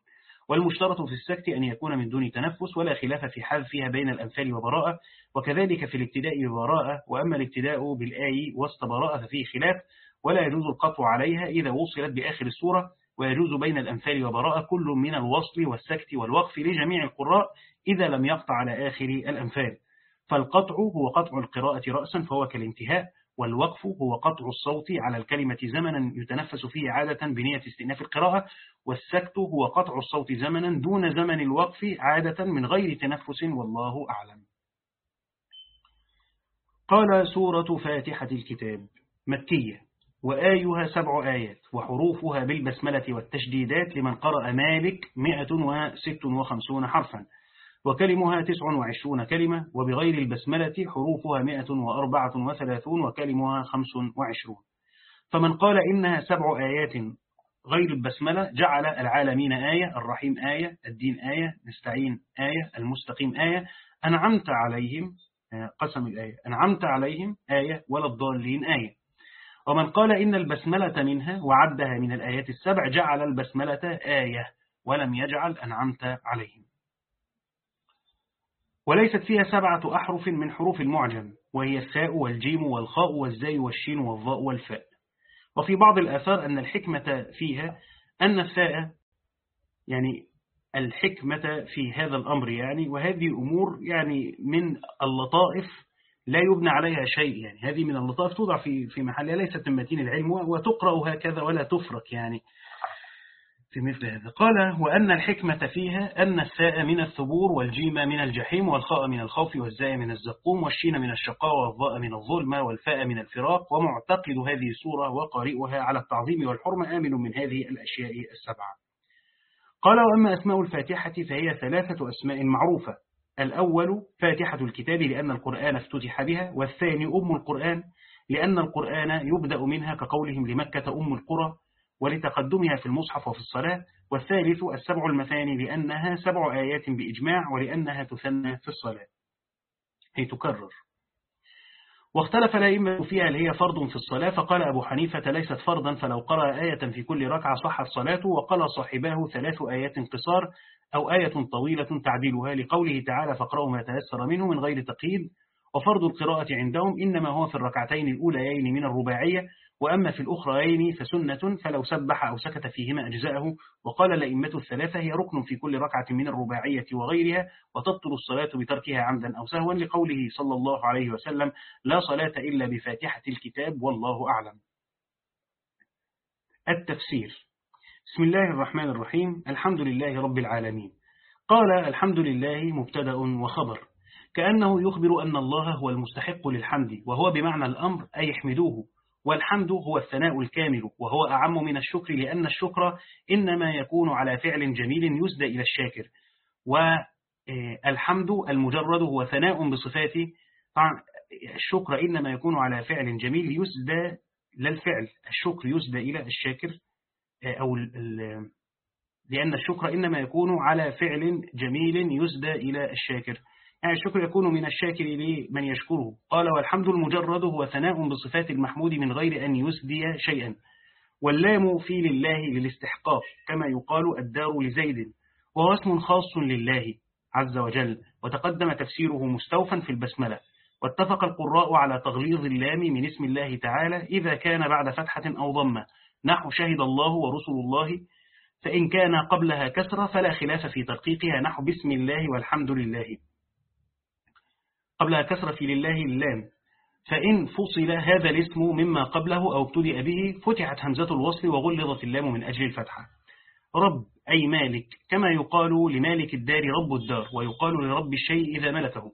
Speaker 1: والمشترط في السكت أن يكون من دون تنفس ولا خلاف في حذفها بين الأمثال وبراءة وكذلك في الابتداء ببراءة وأما الابتداء بالآي وسط براءة ففيه خلاف ولا يجوز القطع عليها إذا وصلت بآخر السورة ويجوز بين الأمثال وبراءة كل من الوصل والسكت والوقف لجميع القراء إذا لم يقطع على آخر الأمثال. فالقطع هو قطع القراءة رأسا فهو كالانتهاء والوقف هو قطع الصوت على الكلمة زمنا يتنفس فيه عادة بنية استئناف القراءة والسكت هو قطع الصوت زمنا دون زمن الوقف عادة من غير تنفس والله أعلم. قال سورة فاتحة الكتاب مكية وآيها سبع آيات وحروفها بالبسملة والتشديدات لمن قرأ مالك 156 حرفا. وكلمها 29 كلمة وبغير البسملة حروفها 134 وكلمها 25 فمن قال إنها سبع آيات غير البسملة جعل العالمين آية الرحيم آية الدين آية نستعين آية المستقيم آية. أنعمت عليهم قسم الآية. أنعمت عليهم آية ولا الضالين آية. ومن قال إن البسملة منها وعدها من الآيات السبع جعل البسملة آية ولم يجعل أنعمت عليهم. وليست فيها سبعة أحرف من حروف المعجم وهي الثاء والجيم والخاء والزاي والشين والضاء والفاء. وفي بعض الآثار أن الحكمة فيها أن الثاء يعني الحكمة في هذا الأمر يعني وهذه أمور يعني من اللطائف لا يبنى عليها شيء يعني. هذه من اللطائف توضع في في محلها ليست من متين العلم وتقرأ هكذا ولا تفرق يعني. في مثل هذا. قال وأن الحكمة فيها أن الساء من الثبور والجيم من الجحيم والخاء من الخوف والزاء من الزقوم والشين من الشقاء والضاء من الظلمة والفاء من الفراق ومعتقد هذه السورة وقارئها على التعظيم والحرمة آمن من هذه الأشياء السبعة. قال وأما أسماء الفاتحة فهي ثلاثة أسماء معروفة. الأول فاتحة الكتاب لأن القرآن افتتح بها والثاني أم القرآن لأن القرآن يبدأ منها كقولهم لمكة أم القرى ولتقدمها في المصحف وفي الصلاة والثالث السبع المثاني لأنها سبع آيات بإجماع ولأنها تثنى في الصلاة. هي تكرر. واختلف الأئمة فيها هي فرض في الصلاة فقال أبو حنيفة ليست فرضا فلو قرأ آية في كل ركعة صحت صلاته وقال صاحباه ثلاث آيات قصار أو آية طويلة تعديلها لقوله تعالى فاقرأوا ما تيسر منه من غير تقييد وفرض القراءة عندهم إنما هو في الركعتين الأوليين من الرباعية وأما في الأخرين فسنة فلو سبح أو سكت فيهما أجزاءه وقال الأئمة الثلاثة هي ركن في كل ركعة من الرباعية وغيرها وتبطل الصلاة بتركها عمدا أو سهوا لقوله صلى الله عليه وسلم لا صلاة إلا بفاتحة الكتاب والله أعلم. التفسير بسم الله الرحمن الرحيم الحمد لله رب العالمين. قال الحمد لله مبتدأ وخبر. كأنه يخبر أن الله هو المستحق للحمد وهو بمعنى الأمر أي يحمدوه والحمد هو الثناء الكامل وهو أعم من الشكر لأن الشكر إنما يكون على فعل جميل يسدى إلى الشاكر. والحمد المجرد هو ثناء بصفاته الشكر إنما يكون على فعل جميل يسدى لا الفعل الشكر يسدى إلى الشاكر أو لأن الشكر إنما يكون على فعل جميل يسدى إلى الشاكر. الشكر يكون من الشاكر لمن يشكره. قال والحمد المجرد هو ثناء بصفات المحمود من غير أن يسدي شيئا. واللام في لله للاستحقاق كما يقال الدار لزيد وهو اسم خاص لله عز وجل. وتقدم تفسيره مستوفا في البسملة. واتفق القراء على تغليظ اللام من اسم الله تعالى إذا كان بعد فتحة أو ضمة. نحو شهد الله ورسل الله فإن كان قبلها كسرة فلا خلاف في ترقيقها. نحو بسم الله والحمد لله. قبلها كسرة لله اللام. فإن فصل هذا الاسم مما قبله أو ابتدأ به فتحت همزة الوصل وغلظت اللام من أجل الفتحة. رب أي مالك كما يقال لمالك الدار رب الدار ويقال لرب الشيء إذا ملكه.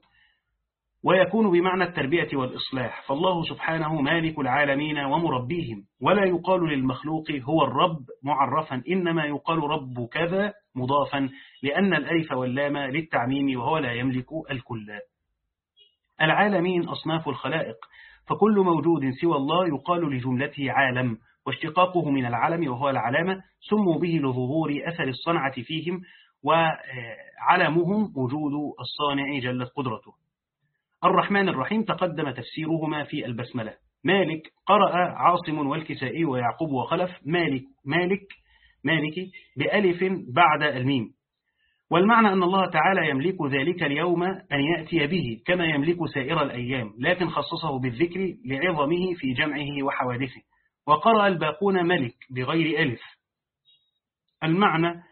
Speaker 1: ويكون بمعنى التربية والإصلاح. فالله سبحانه مالك العالمين ومربيهم. ولا يقال للمخلوق هو الرب معرفا. إنما يقال رب كذا مضافا لأن الألف واللام للتعميم وهو لا يملك الكل. العالمين أصناف الخلائق فكل موجود سوى الله يقال لجملته عالم واشتقاقه من العلم وهو العلامة سموا به لظهور أثر الصنعة فيهم وعلمهم وجود الصانع جلت قدرته. الرحمن الرحيم تقدم تفسيرهما في البسملة. مالك قرأ عاصم والكسائي ويعقوب وخلف مالك مالك مالك بألف بعد الميم. والمعنى أن الله تعالى يملك ذلك اليوم أن يأتي به كما يملك سائر الأيام لكن خصصه بالذكر لعظمه في جمعه وحوادثه. وقرأ الباقون ملك بغير ألف. المعنى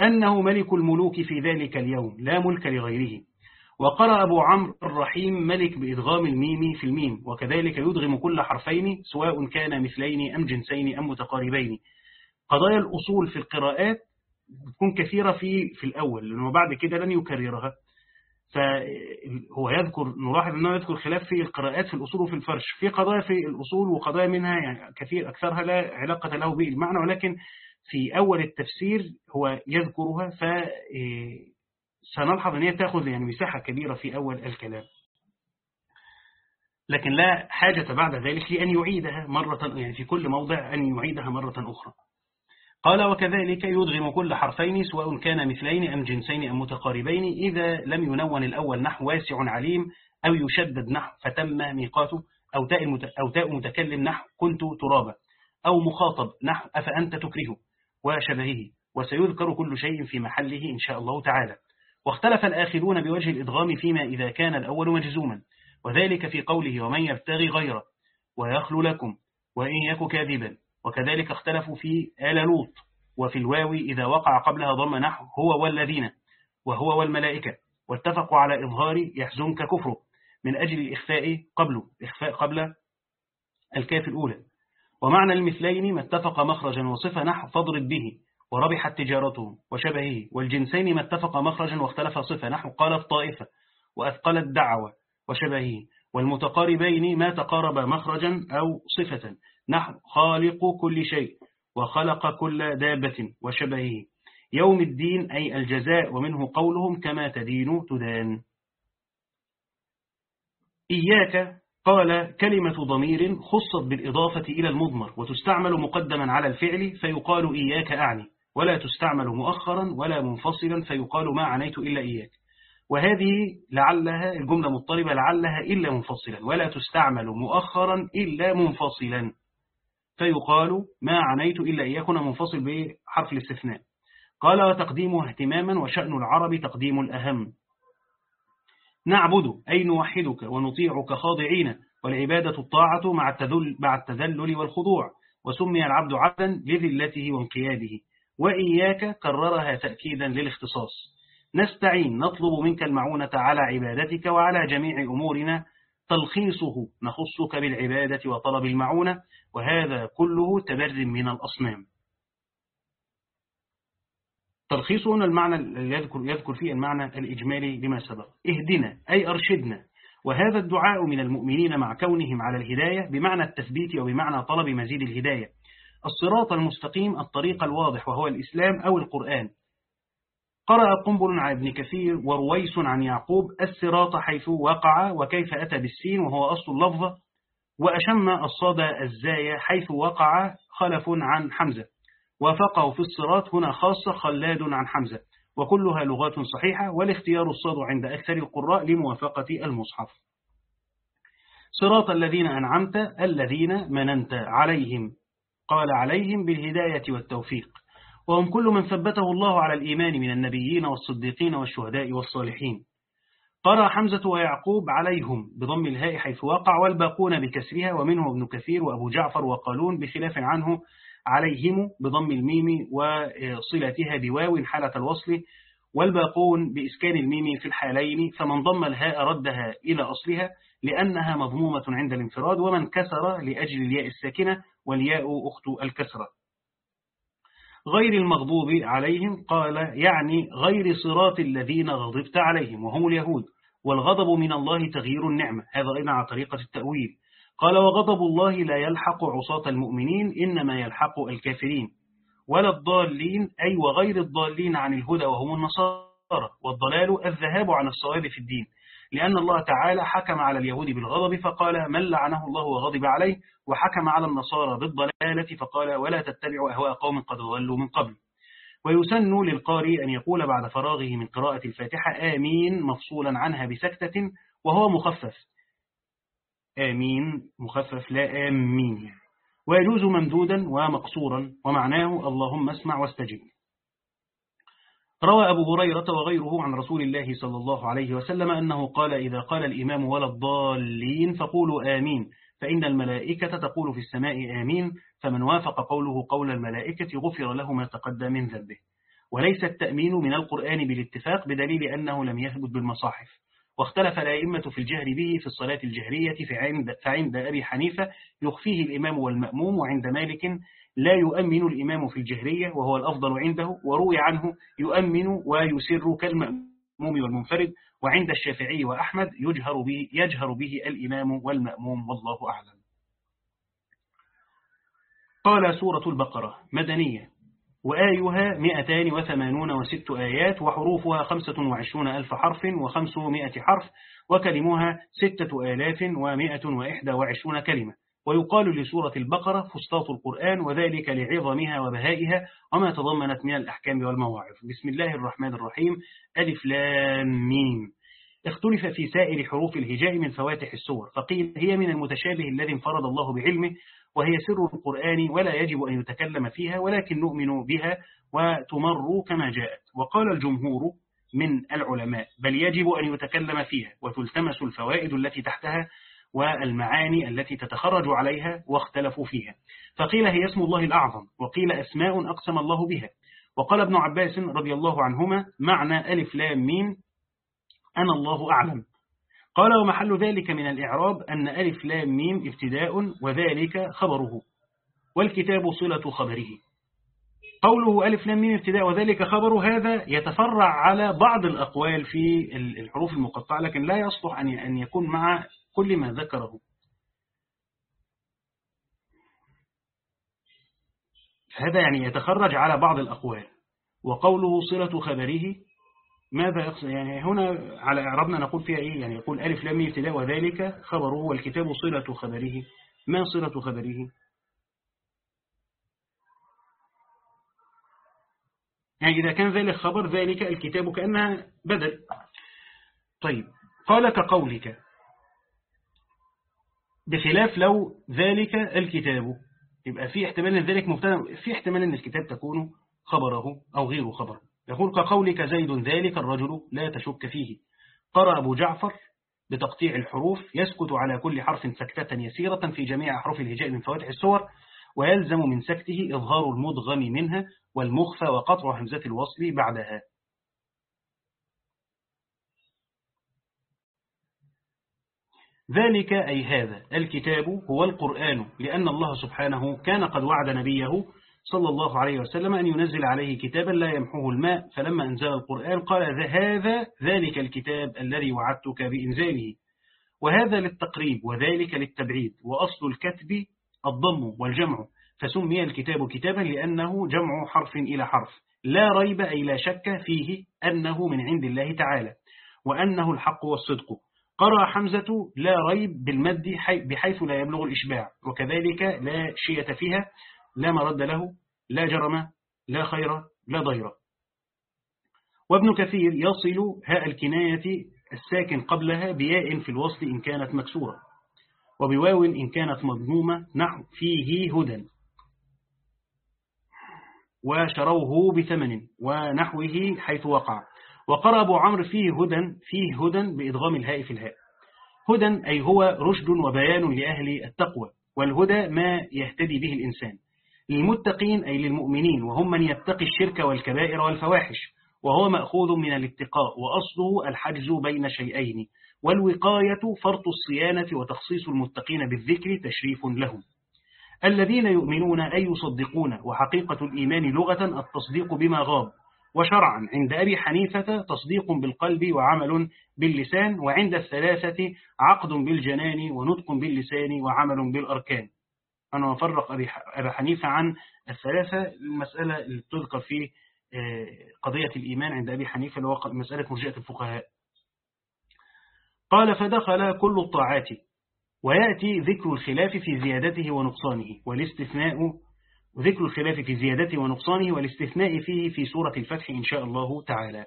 Speaker 1: أنه ملك الملوك في ذلك اليوم لا ملك لغيره. وقرأ أبو عمرو الرحيم ملك بإدغام الميم في الميم وكذلك يدغم كل حرفين سواء كان مثلين أم جنسين أم متقاربين. قضايا الأصول في القراءات تكون كثيرة في في الأول لأنه بعد كده لن يكررها. فهو يذكر نلاحظ أنه يذكر خلاف في القراءات في الأصول وفي الفرش. في قضايا في الأصول وقضايا منها يعني كثير أكثرها لا علاقة له بالمعنى ولكن في أول التفسير هو يذكرها. ف سنلحظ أن هي تأخذ يعني مساحة كبيرة في أول الكلام. لكن لا حاجة بعد ذلك لأن يعيدها مرة يعني في كل موضع أن يعيدها مرة أخرى. قال وكذلك يدغم كل حرفين سواء كان مثلين أم جنسين أم متقاربين إذا لم ينون الأول نحو واسع عليم أو يشدد نحو فتم ميقاته أو تاء, أو تاء متكلم نحو كنت ترابا أو مخاطب نحو أفأنت تكره وشبهه وسيذكر كل شيء في محله إن شاء الله تعالى. واختلف الآخرون بوجه الإدغام فيما إذا كان الأول مجزوما وذلك في قوله ومن يبتغي غيره ويخل لكم وإن يك كاذبا وكذلك اختلفوا في آل لوط وفي الواو إذا وقع قبلها ضم نحو هو والذين وهو والملائكة واتفقوا على إظهار يحزنك كفره من أجل الإخفاء قبله إخفاء قبل الكاف الأولى. ومعنى المثلين ما اتفق مخرجا وصفة نحو فاضرب به وربحت تجارته وشبهه والجنسين ما اتفق مخرجا واختلف صفة نحو قالت طائفة وأثقلت دعوة وشبهه والمتقاربين ما تقارب مخرجا أو صفة. نحو خالق كل شيء وخلق كل دابة وشبهه. يوم الدين أي الجزاء ومنه قولهم كما تدين تدان. إياك قال كلمة ضمير خصت بالإضافة إلى المضمر وتستعمل مقدما على الفعل فيقال إياك أعني ولا تستعمل مؤخرا ولا منفصلا فيقال ما عنيت إلا إياك. وهذه لعلها الجملة مضطربة لعلها إلا منفصلا ولا تستعمل مؤخرا إلا منفصلا. فيقال ما عنيت إلا إياكن منفصل بحرف الاستثناء. قال وتقديمه اهتماما وشأن العرب تقديم الأهم. نعبد أي نوحدك ونطيعك خاضعين والعبادة الطاعة مع التذل, مع التذلل والخضوع. وسمي العبد عبدا لذلته وانقياده. وإياك كررها تأكيدا للاختصاص. نستعين نطلب منك المعونة على عبادتك وعلى جميع أمورنا تلخيصه نخصك بالعبادة وطلب المعونة وهذا كله تبر من الأصنام. تلخيص هنا المعنى يذكر, يذكر فيه المعنى الإجمالي لما سبق. اهدنا أي أرشدنا. وهذا الدعاء من المؤمنين مع كونهم على الهداية بمعنى التثبيت وبمعنى طلب مزيد الهداية. الصراط المستقيم الطريق الواضح وهو الإسلام أو القرآن. قرأ قنبل عن ابن كثير ورويس عن يعقوب الصراط حيث وقع وكيف أتى بالسين وهو أصل اللفظة وأشم الصاد الزايا حيث وقع خلف عن حمزة. وافقه في الصراط هنا خاصة خلاد عن حمزة. وكلها لغات صحيحة والاختيار الصاد عند أكثر القراء لموافقة المصحف. صراط الذين أنعمت الذين مننت عليهم. قال عليهم بالهداية والتوفيق. وهم كل من ثبته الله على الإيمان من النبيين والصديقين والشهداء والصالحين. قرأ حمزة ويعقوب عليهم بضم الهاء حيث وقع والباقون بكسرها ومنه ابن كثير وأبو جعفر وقالون بخلاف عنه عليهم بضم الميم وصلتها بواو حالة الوصل والباقون بإسكان الميم في الحالين فمن ضم الهاء ردها إلى أصلها لأنها مضمومة عند الانفراد ومن كسر لأجل الياء الساكنة والياء أخت الكسرة. غير المغضوب عليهم قال يعني غير صراط الذين غضبت عليهم وهم اليهود. والغضب من الله تغيير النعمة. هذا أيضا على طريقة التأويل. قال وغضب الله لا يلحق عصاة المؤمنين إنما يلحق الكافرين. ولا الضالين أي وغير الضالين عن الهدى وهم النصارى. والضلال الذهاب عن الصواب في الدين. لأن الله تعالى حكم على اليهود بالغضب فقال من لعنه الله وغضب عليه وحكم على النصارى بالضلالة فقال ولا تتبعوا أهواء قوم قد ضلوا من قبل. ويسن للقارئ أن يقول بعد فراغه من قراءة الفاتحة آمين مفصولا عنها بسكتة وهو مخفف. آمين مخفف لا آمين يعني. ويجوز ممدودا ومقصورا ومعناه اللهم اسمع واستجب. روى أبو هريرة وغيره عن رسول الله صلى الله عليه وسلم أنه قال إذا قال الإمام ولا الضالين فقولوا آمين فإن الملائكة تقول في السماء آمين فمن وافق قوله قول الملائكة غفر له ما تقدم من ذنبه. وليس التأمين من القرآن بالاتفاق بدليل أنه لم يثبت بالمصاحف. واختلف الأئمة في الجهر به في الصلاة الجهرية فعند, أبي حنيفة يخفيه الإمام والمأموم وعند مالك لا يؤمن الإمام في الجهرية وهو الأفضل عنده وروي عنه يؤمن ويسر كالمأموم والمنفرد وعند الشافعي وأحمد يجهر به, يجهر به الإمام والمأموم والله أعلم. قال سورة البقرة مدنية وآيها مئتان وثمانون وست آيات وحروفها خمسة وعشرون ألف حرف وخمسمائة حرف وكلمها ستة آلاف ومئة وإحدى وعشرون كلمة. ويقال لسورة البقرة فسطاط القرآن وذلك لعظمها وبهائها وما تضمنت من الأحكام والمواعظ. بسم الله الرحمن الرحيم. ألف لام ميم. اختلف في سائر حروف الهجاء من فواتح السور فقيل هي من المتشابه الذي انفرد الله بعلمه وهي سر القرآن ولا يجب أن يتكلم فيها ولكن نؤمن بها وتمر كما جاءت. وقال الجمهور من العلماء بل يجب أن يتكلم فيها وتلتمس الفوائد التي تحتها والمعاني التي تتخرج عليها واختلفوا فيها. فقيل هي اسم الله الأعظم وقيل أسماء أقسم الله بها. وقال ابن عباس رضي الله عنهما معنى ألف لام ميم أنا الله أعلم. قال ومحل ذلك من الإعراب أن ألف لام ميم ابتداء وذلك خبره. والكتاب صلة خبره. قوله ألف لام ميم ابتداء وذلك خبره هذا يتفرع على بعض الأقوال في الحروف المقطعة لكن لا يصلح أن يكون مع كل ما ذكره. هذا يعني يتخرج على بعض الأقوال وقوله صلة خبره ماذا يقصد؟ يعني هنا على إعرابنا نقول فيها إيه؟ يعني يقول ألف لم ابتداء وذلك خبره والكتاب صلة خبره. ما صلة خبره؟ يعني إذا كان ذلك خبر ذلك الكتاب كأنها بدل. طيب قال كقولك بخلاف لو ذلك الكتاب. يبقى في احتمال إن ذلك مبتدأ في احتمال إن الكتاب تكون خبره أو غير خبره يقول كقولك زيد ذلك الرجل لا تشك فيه. قرأ أبو جعفر بتقطيع الحروف يسكت على كل حرف سكتة يسيرة في جميع أحرف الهجاء من فواتح السور ويلزم من سكته إظهار المدغم منها والمخفى وقطع همزة الوصل بعدها. ذلك أي هذا. الكتاب هو القرآن لأن الله سبحانه كان قد وعد نبيه صلى الله عليه وسلم أن ينزل عليه كتابا لا يمحوه الماء فلما أنزل القرآن قال هذا ذلك الكتاب الذي وعدتك بإنزاله وهذا للتقريب وذلك للتبعيد وأصل الكتب الضم والجمع فسمي الكتاب كتابا لأنه جمع حرف إلى حرف لا ريب أي لا شك فيه أنه من عند الله تعالى وأنه الحق والصدق. قرأ حمزة لا ريب بالمد بحيث لا يبلغ الإشباع وكذلك لا شية فيها لا مرد له لا جرم لا خير لا ضير. وابن كثير يصل هاء الكناية الساكن قبلها بياء في الوصل إن كانت مكسورة. وبواو إن كانت مضمومة نحو فيه هدى. وشروه بثمن ونحوه حيث وقع. وقرأ أبو عمرو فيه هدى فيه هدى بإدغام الهاء في الهاء. هدى أي هو رشد وبيان لأهل التقوى والهدى ما يهتدي به الإنسان. للمتقين أي للمؤمنين وهم من يتقي الشرك والكبائر والفواحش وهو مأخوذ من الاتقاء وأصله الحجز بين شيئين والوقاية فرط الصيانة وتخصيص المتقين بالذكر تشريف لهم. الذين يؤمنون أي يصدقون وحقيقة الإيمان لغة التصديق بما غاب وشرعا عند أبي حنيفة تصديق بالقلب وعمل باللسان وعند الثلاثة عقد بالجنان ونطق باللسان وعمل بالأركان. أنا أفرق أبي حنيفة عن الثلاثة. المسألة اللي تذكر في آه، قضية الإيمان عند أبي حنيفة اللي هو مسألة مرجئة الفقهاء. قال فدخل كل الطاعات ويأتي ذكر الخلاف في زيادته ونقصانه والاستثناء ذكر الخلاف في زيادته ونقصانه والاستثناء فيه في سورة الفتح إن شاء الله تعالى.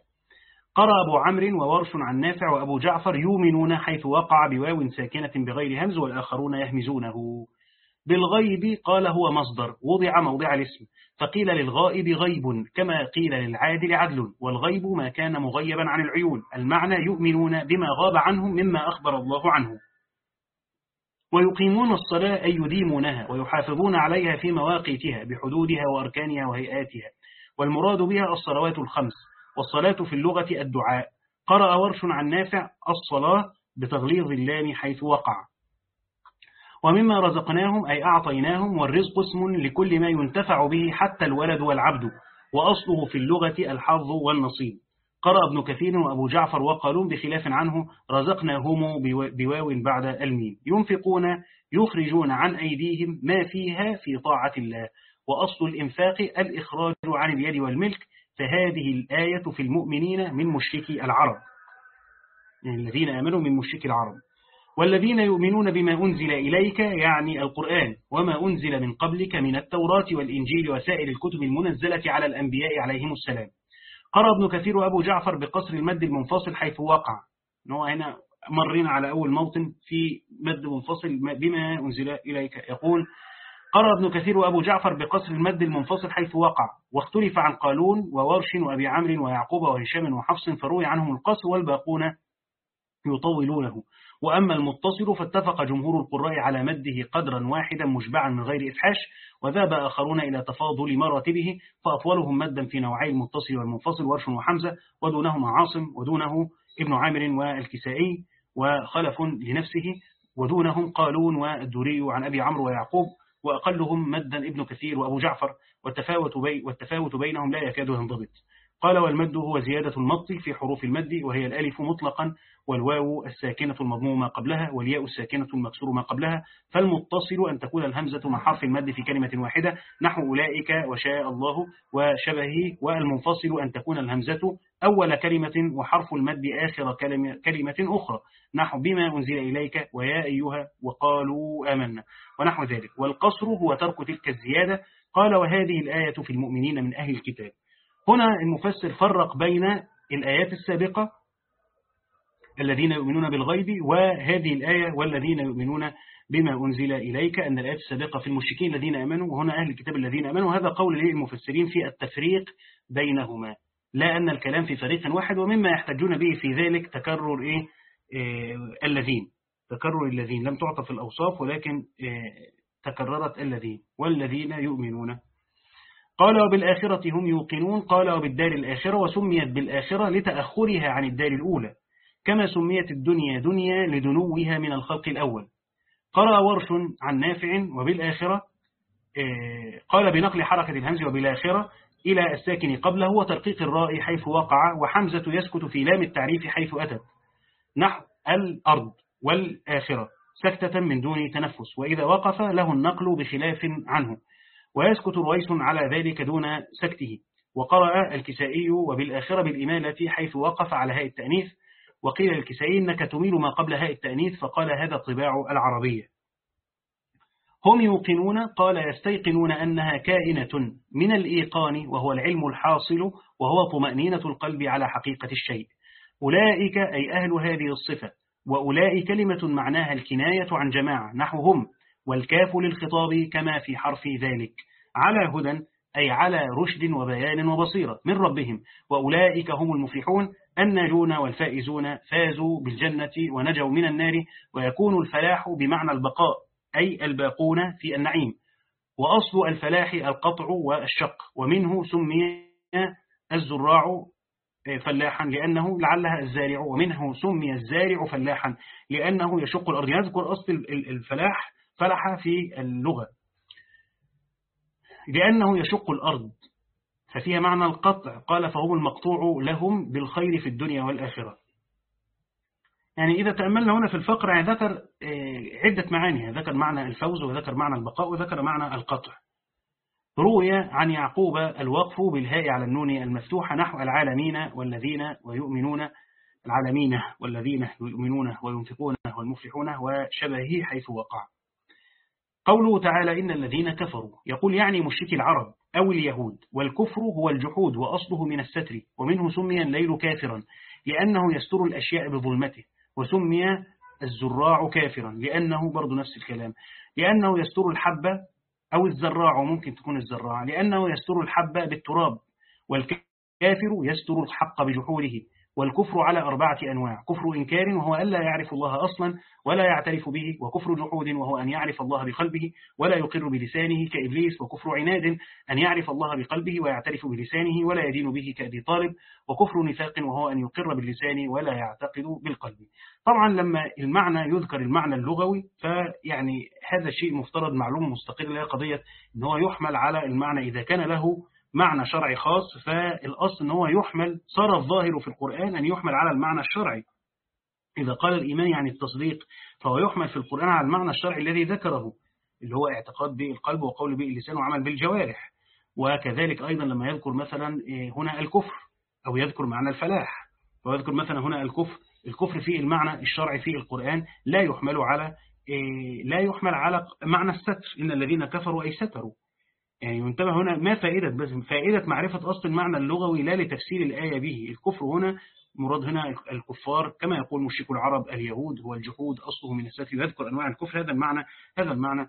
Speaker 1: قرأ أبو عمرو وورش عن نافع وأبو جعفر يؤمنون حيث وقع بواو ساكنة بغير همز والآخرون يهمزونه بالغيب قال هو مصدر وضع موضع الاسم فقيل للغائب غيب كما قيل للعادل عدل والغيب ما كان مغيبا عن العيون المعنى يؤمنون بما غاب عنهم مما أخبر الله عنه. ويقيمون الصلاة أي يديمونها ويحافظون عليها في مواقيتها بحدودها وأركانها وهيئاتها. والمراد بها الصلوات الخمس والصلاة في اللغة الدعاء. قرأ ورش عن نافع الصلاة بتغليظ اللام حيث وقع. ومما رزقناهم أي أعطيناهم والرزق اسم لكل ما ينتفع به حتى الولد والعبد وأصله في اللغة الحظ والنصيب. قرأ ابن كثير وأبو جعفر وقالون بخلاف عنه رزقناهم بواو بعد الميم ينفقون يخرجون عن أيديهم ما فيها في طاعة الله. وأصل الإنفاق الإخراج عن اليد والملك. فهذه الآية في المؤمنين من مشركي العرب. يعني الذين آمنوا من مشركي العرب. والذين يؤمنون بما أنزل إليك يعني القرآن. وما أنزل من قبلك من التوراة والإنجيل وسائر الكتب المنزلة على الأنبياء عليهم السلام. قرأ ابن كثير وأبو جعفر بقصر المد المنفصل حيث وقع. هو هنا مرين على أول موطن في مد منفصل بما أنزل إليك. يقول قرأ ابن كثير وأبو جعفر بقصر المد المنفصل حيث وقع واختلف عن قالون وورش وأبي عمرو ويعقوب وهشام وحفص فروي عنهم القصر والباقون يطولونه. وأما المتصل فاتفق جمهور القراء على مده قدرا واحدا مشبعا من غير إفحاش وذهب آخرون إلى تفاضل مراتبه فأطولهم مدا في نوعي المتصل والمنفصل ورش وحمزة ودونهما عاصم ودونه ابن عامر والكسائي وخلف لنفسه ودونهم قالون والدوري عن أبي عمرو ويعقوب وأقلهم مدا ابن كثير وأبو جعفر والتفاوت, بي والتفاوت بينهم لا يكاد ينضبط. قال والمد هو زيادة المط في حروف المد وهي الألف مطلقا والواو الساكنة المضمومة قبلها والياء الساكنة المكسور ما قبلها فالمتصل أن تكون الهمزة مع حرف المد في كلمة واحدة. نحو أولئك وشاء الله وشبهه. والمنفصل أن تكون الهمزة أول كلمة وحرف المد آخر كلمة, كلمة أخرى. نحو بما أنزل إليك ويا أيها وقالوا آمنا. ونحو ذلك. والقصر هو ترك تلك الزيادة. قال وهذه الآية في المؤمنين من أهل الكتاب. هنا المفسر فرق بين الآيات السابقة الذين يؤمنون بالغيب وهذه الآية والذين يؤمنون بما أنزل إليك أن الآيات السابقة في المشركين الذين أمنوا وهنا أهل الكتاب الذين أمنوا هذا قول للمفسرين في التفريق بينهما. لا أن الكلام في فريق واحد ومما يحتجون به في ذلك تكرر إيه؟ إيه الذين. تكرر الذين. لم تعطف الأوصاف ولكن إيه تكررت الذين. والذين يؤمنون. قال وبالآخرة هم يوقنون. قال وبالدار الآخرة وسميت بالآخرة لتأخرها عن الدار الأولى. كما سميت الدنيا دنيا لدنوها من الخلق الأول. قرأ ورش عن نافع وبالآخرة آه، قال بنقل حركة الهمز وبالآخرة إلى الساكن قبله وترقيق الراء حيث وقع وحمزة يسكت في لام التعريف حيث أتت. نحو الأرض والآخرة سكتة من دون تنفس وإذا وقف له النقل بخلاف عنه. ويسكت رويس على ذلك دون سكته. وقرأ الكسائي وبالآخرة بالإمالة حيث وقف على هاء التأنيث وقيل للكسائي إنك تميل ما قبل هاء التأنيث فقال هذا طباع العربية. هم يوقنون قال يستيقنون أنها كائنة من الإيقان وهو العلم الحاصل وهو طمأنينة القلب على حقيقة الشيء. أولئك أي أهل هذه الصفة وأولئك كلمة معناها الكناية عن جماعة نحو هم والكاف للخطاب كما في حرف ذلك. على هدى أي على رشد وبيان وبصيرة من ربهم. وأولئك هم المفلحون. الناجون والفائزون فازوا بالجنة ونجوا من النار. ويكون الفلاح بمعنى البقاء أي الباقون في النعيم. وأصل الفلاح القطع والشق. ومنه سمي الزراع فلاحا لأنه لعلها الزارع. ومنه سمي الزارع فلاحا لأنه يشق الأرض. يذكر أصل الفلاح فلح في اللغة. لأنه يشق الأرض. ففيها معنى القطع. قال فهو المقطوع لهم بالخير في الدنيا والآخرة. يعني إذا تأملنا هنا في الفقر يعني ذكر عدة معاني. ذكر معنى الفوز وذكر معنى البقاء وذكر معنى القطع. روي عن يعقوب الوقف بالهاء على النون المفتوحة نحو العالمين والذين ويؤمنون العالمين والذين يؤمنون وينفقون والمفلحون وشبهه حيث وقع. قوله تعالى إن الذين كفروا يقول يعني مشركي العرب أو اليهود والكفر هو الجحود وأصله من الستر ومنه سمي الليل كافرا لأنه يستر الأشياء بظلمته وسمي الزراع كافرا لأنه برضو نفس الكلام لأنه يستر الحبة أو الزراع ممكن تكون الزراع لأنه يستر الحبة بالتراب والكافر يستر الحق بجحوده. والكفر على أربعة أنواع. كفر إنكار وهو ألا يعرف الله أصلا ولا يعترف به وكفر جحود وهو أن يعرف الله بقلبه ولا يقر بلسانه كإبليس وكفر عناد أن يعرف الله بقلبه ويعترف بلسانه ولا يدين به كأبي طالب وكفر نفاق وهو أن يقر باللسان ولا يعتقد بالقلب. طبعا لما المعنى يذكر المعنى اللغوي فيعني هذا شيء مفترض معلوم مستقل لا قضية أن هو يحمل على المعنى إذا كان له معنى شرعي خاص فالأصل أن هو يحمل صار الظاهر في القرآن أن يحمل على المعنى الشرعي. إذا قال الإيمان يعني التصديق فهو يحمل في القرآن على المعنى الشرعي الذي ذكره اللي هو اعتقاد بالقلب وقول باللسان وعمل بالجوارح. وكذلك أيضا لما يذكر مثلا هنا الكفر أو يذكر معنى الفلاح. ويذكر مثلا هنا الكفر الكفر في المعنى الشرعي في القرآن لا يحمل على لا يحمل على معنى الستر. إن الذين كفروا أي ستروا. يعني ينتبه هنا ما فائدة بس فائدة معرفة أصل المعنى اللغوي لا لتفسير الآية به. الكفر هنا مراد هنا الكفار كما يقول مشرك العرب اليهود هو الجحود أصله من الستر يذكر أنواع الكفر. هذا المعنى هذا المعنى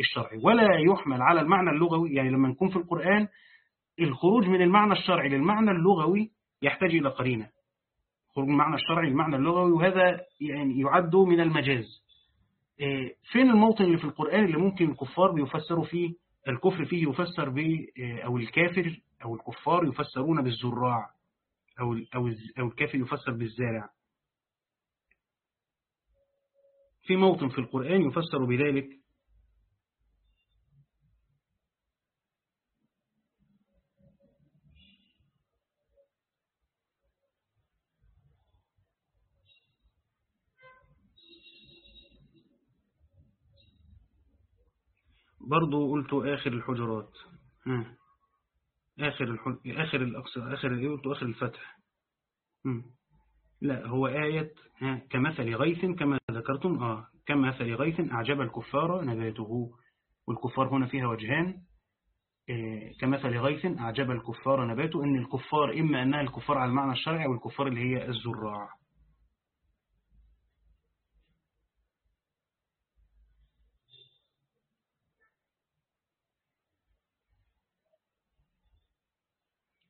Speaker 1: الشرعي. ولا يحمل على المعنى اللغوي يعني لما نكون في القرآن الخروج من المعنى الشرعي للمعنى اللغوي يحتاج إلى قرينة. خروج من المعنى الشرعي للمعنى اللغوي وهذا يعني يعد من المجاز. فين الموطن اللي في القرآن اللي ممكن الكفار بيفسروا فيه؟ الكفر فيه يفسر ب أو الكافر أو الكفار يفسرون بالزراع أو أو أو الكافر يفسر بالزارع. في موطن في القرآن يفسر بذلك برضو قلت آخر الحجرات ها. آخر الحج... آخر الأقصى آخر الإيه قلت آخر الفتح م. لا هو آية ها. كمثل غيث كما ذكرتم آه كمثل غيث أعجب الكفار نباته والكفار هنا فيها وجهان آه كمثل غيث أعجب الكفار نباته إن الكفار إما أنها الكفار على المعنى الشرعي أو الكفار اللي هي الزراع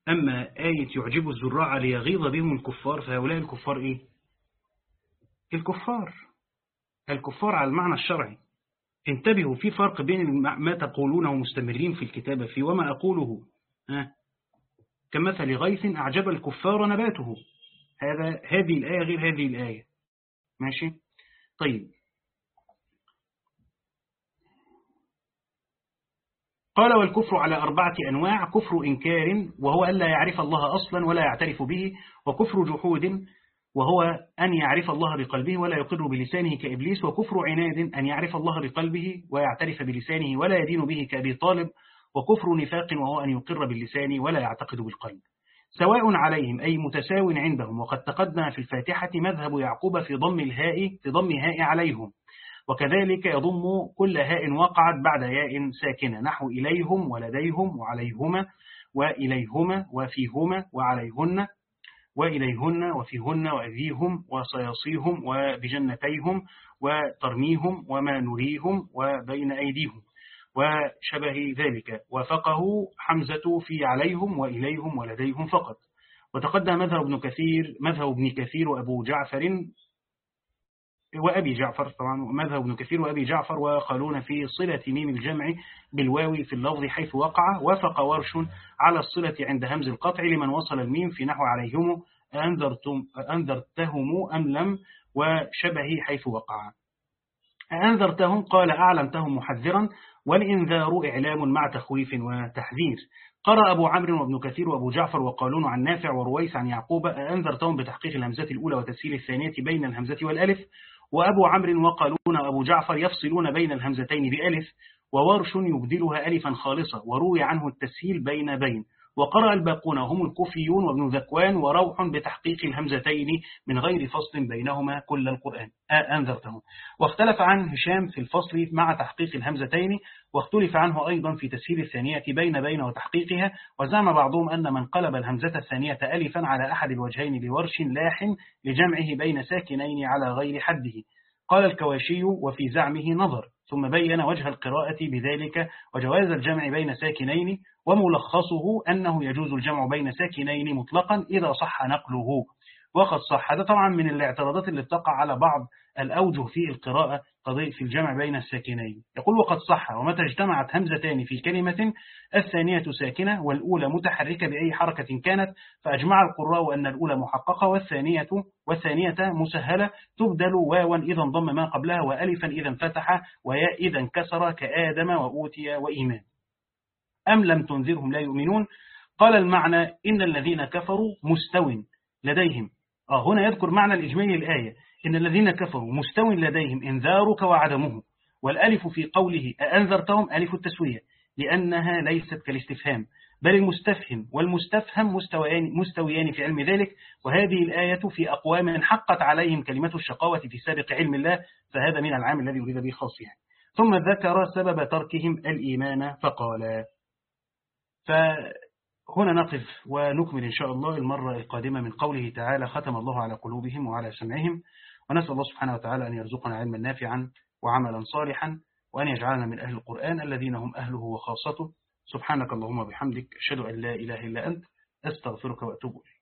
Speaker 1: أما آية يعجب الزراع ليغيظ بهم الكفار فهؤلاء الكفار إيه؟ الكفار. الكفار على المعنى الشرعي. انتبهوا في فرق بين ما تقولونه مستمرين في الكتابة فيه وما أقوله. ها؟ كمثل غيث أعجب الكفار نباته. هذا هذه الآية غير هذه الآية. ماشي؟ طيب. قال والكفر على أربعة أنواع كفر إنكار وهو ألا يعرف الله أصلا ولا يعترف به وكفر جحود وهو أن يعرف الله بقلبه ولا يقر بلسانه كإبليس وكفر عناد أن يعرف الله بقلبه ويعترف بلسانه ولا يدين به كأبي طالب وكفر نفاق وهو أن يقر باللسان ولا يعتقد بالقلب. سواء عليهم أي متساو عندهم وقد تقدم في الفاتحة مذهب يعقوب في ضم الهاء في ضم هاء عليهم. وكذلك يضم كل هاء وقعت بعد ياء ساكنة نحو إليهم ولديهم وعليهما وإليهما وفيهما وعليهن وإليهن وفيهن وأذيهم وصياصيهم وبجنتيهم وترميهم وما نريهم وبين أيديهم وشبه ذلك. وفقه حمزة في عليهم وإليهم ولديهم فقط. وتقدم مذهب ابن كثير مذهب ابن كثير وأبو جعفر وأبي جعفر طبعا مذهب ابن كثير وأبي جعفر وقالون في صلة ميم الجمع بالواو في اللفظ حيث وقع وافق ورش على الصلة عند همز القطع لمن وصل الميم في نحو عليهم أنذرتم أنذرتهم أم لم؟ وشبه حيث وقع. أنذرتهم قال أعلمتهم محذرا والإنذار إعلام مع تخويف وتحذير. قرأ أبو عمرو وابن كثير وأبو جعفر وقالون عن نافع ورويس عن يعقوب أنذرتهم بتحقيق الهمزة الأولى وتسهيل الثانية بين الهمزة والألف؟ وأبو عمرو وقالون وأبو جعفر يفصلون بين الهمزتين بألف وورش يبدلها ألفا خالصة وروي عنه التسهيل بين بين. وقرأ الباقون هم الكوفيون وابن ذكوان وروح بتحقيق الهمزتين من غير فصل بينهما كل القرآن. أنذرتهم. واختلف عن هشام في الفصل مع تحقيق الهمزتين واختلف عنه أيضا في تسهيل الثانية بين بين وتحقيقها وزعم بعضهم أن من قلب الهمزة الثانية ألفا على أحد الوجهين بورش لاح لجمعه بين ساكنين على غير حده. قال الكواشي وفي زعمه نظر ثم بين وجه القراءة بذلك وجواز الجمع بين ساكنين وملخصه أنه يجوز الجمع بين ساكنين مطلقا إذا صح نقله. وقد صح هذا طبعا من الاعتراضات اللي بتقع على بعض الأوجه في القراءة قضية في الجمع بين الساكنين. يقول وقد صح ومتى اجتمعت همزتان في كلمة الثانية ساكنة والأولى متحركة بأي حركة كانت فأجمع القراء أن الأولى محققة والثانية والثانية مسهلة تبدل واوا إذا انضم ما قبلها وألفا إذا انفتح وياء إذا انكسر كآدم وأوتي وإيمان. أم لم تنذرهم لا يؤمنون؟ قال المعنى إن الذين كفروا مستو لديهم. آه هنا يذكر معنى الإجمالي الآية. إن الذين كفروا مستو لديهم إنذارك وعدمه والألف في قوله أأنذرتهم؟ ألف التسوية لأنها ليست كالاستفهام بل المستفهم والمستفهم مستويان, مستويان في علم ذلك وهذه الآية في أقوام حقت عليهم كلمة الشقاوة في سابق علم الله فهذا من العام الذي يريد به خاصها ثم ذكر سبب تركهم الإيمان فقال فهنا نقف ونكمل إن شاء الله المرة القادمة من قوله تعالى ختم الله على قلوبهم وعلى سمعهم ونسأل الله سبحانه وتعالى أن يرزقنا علما نافعا وعملا صالحا وأن يجعلنا من أهل القرآن الذين هم أهله وخاصته. سبحانك اللهم وبحمدك أشهد أن لا إله إلا أنت أستغفرك وأتوب إليك.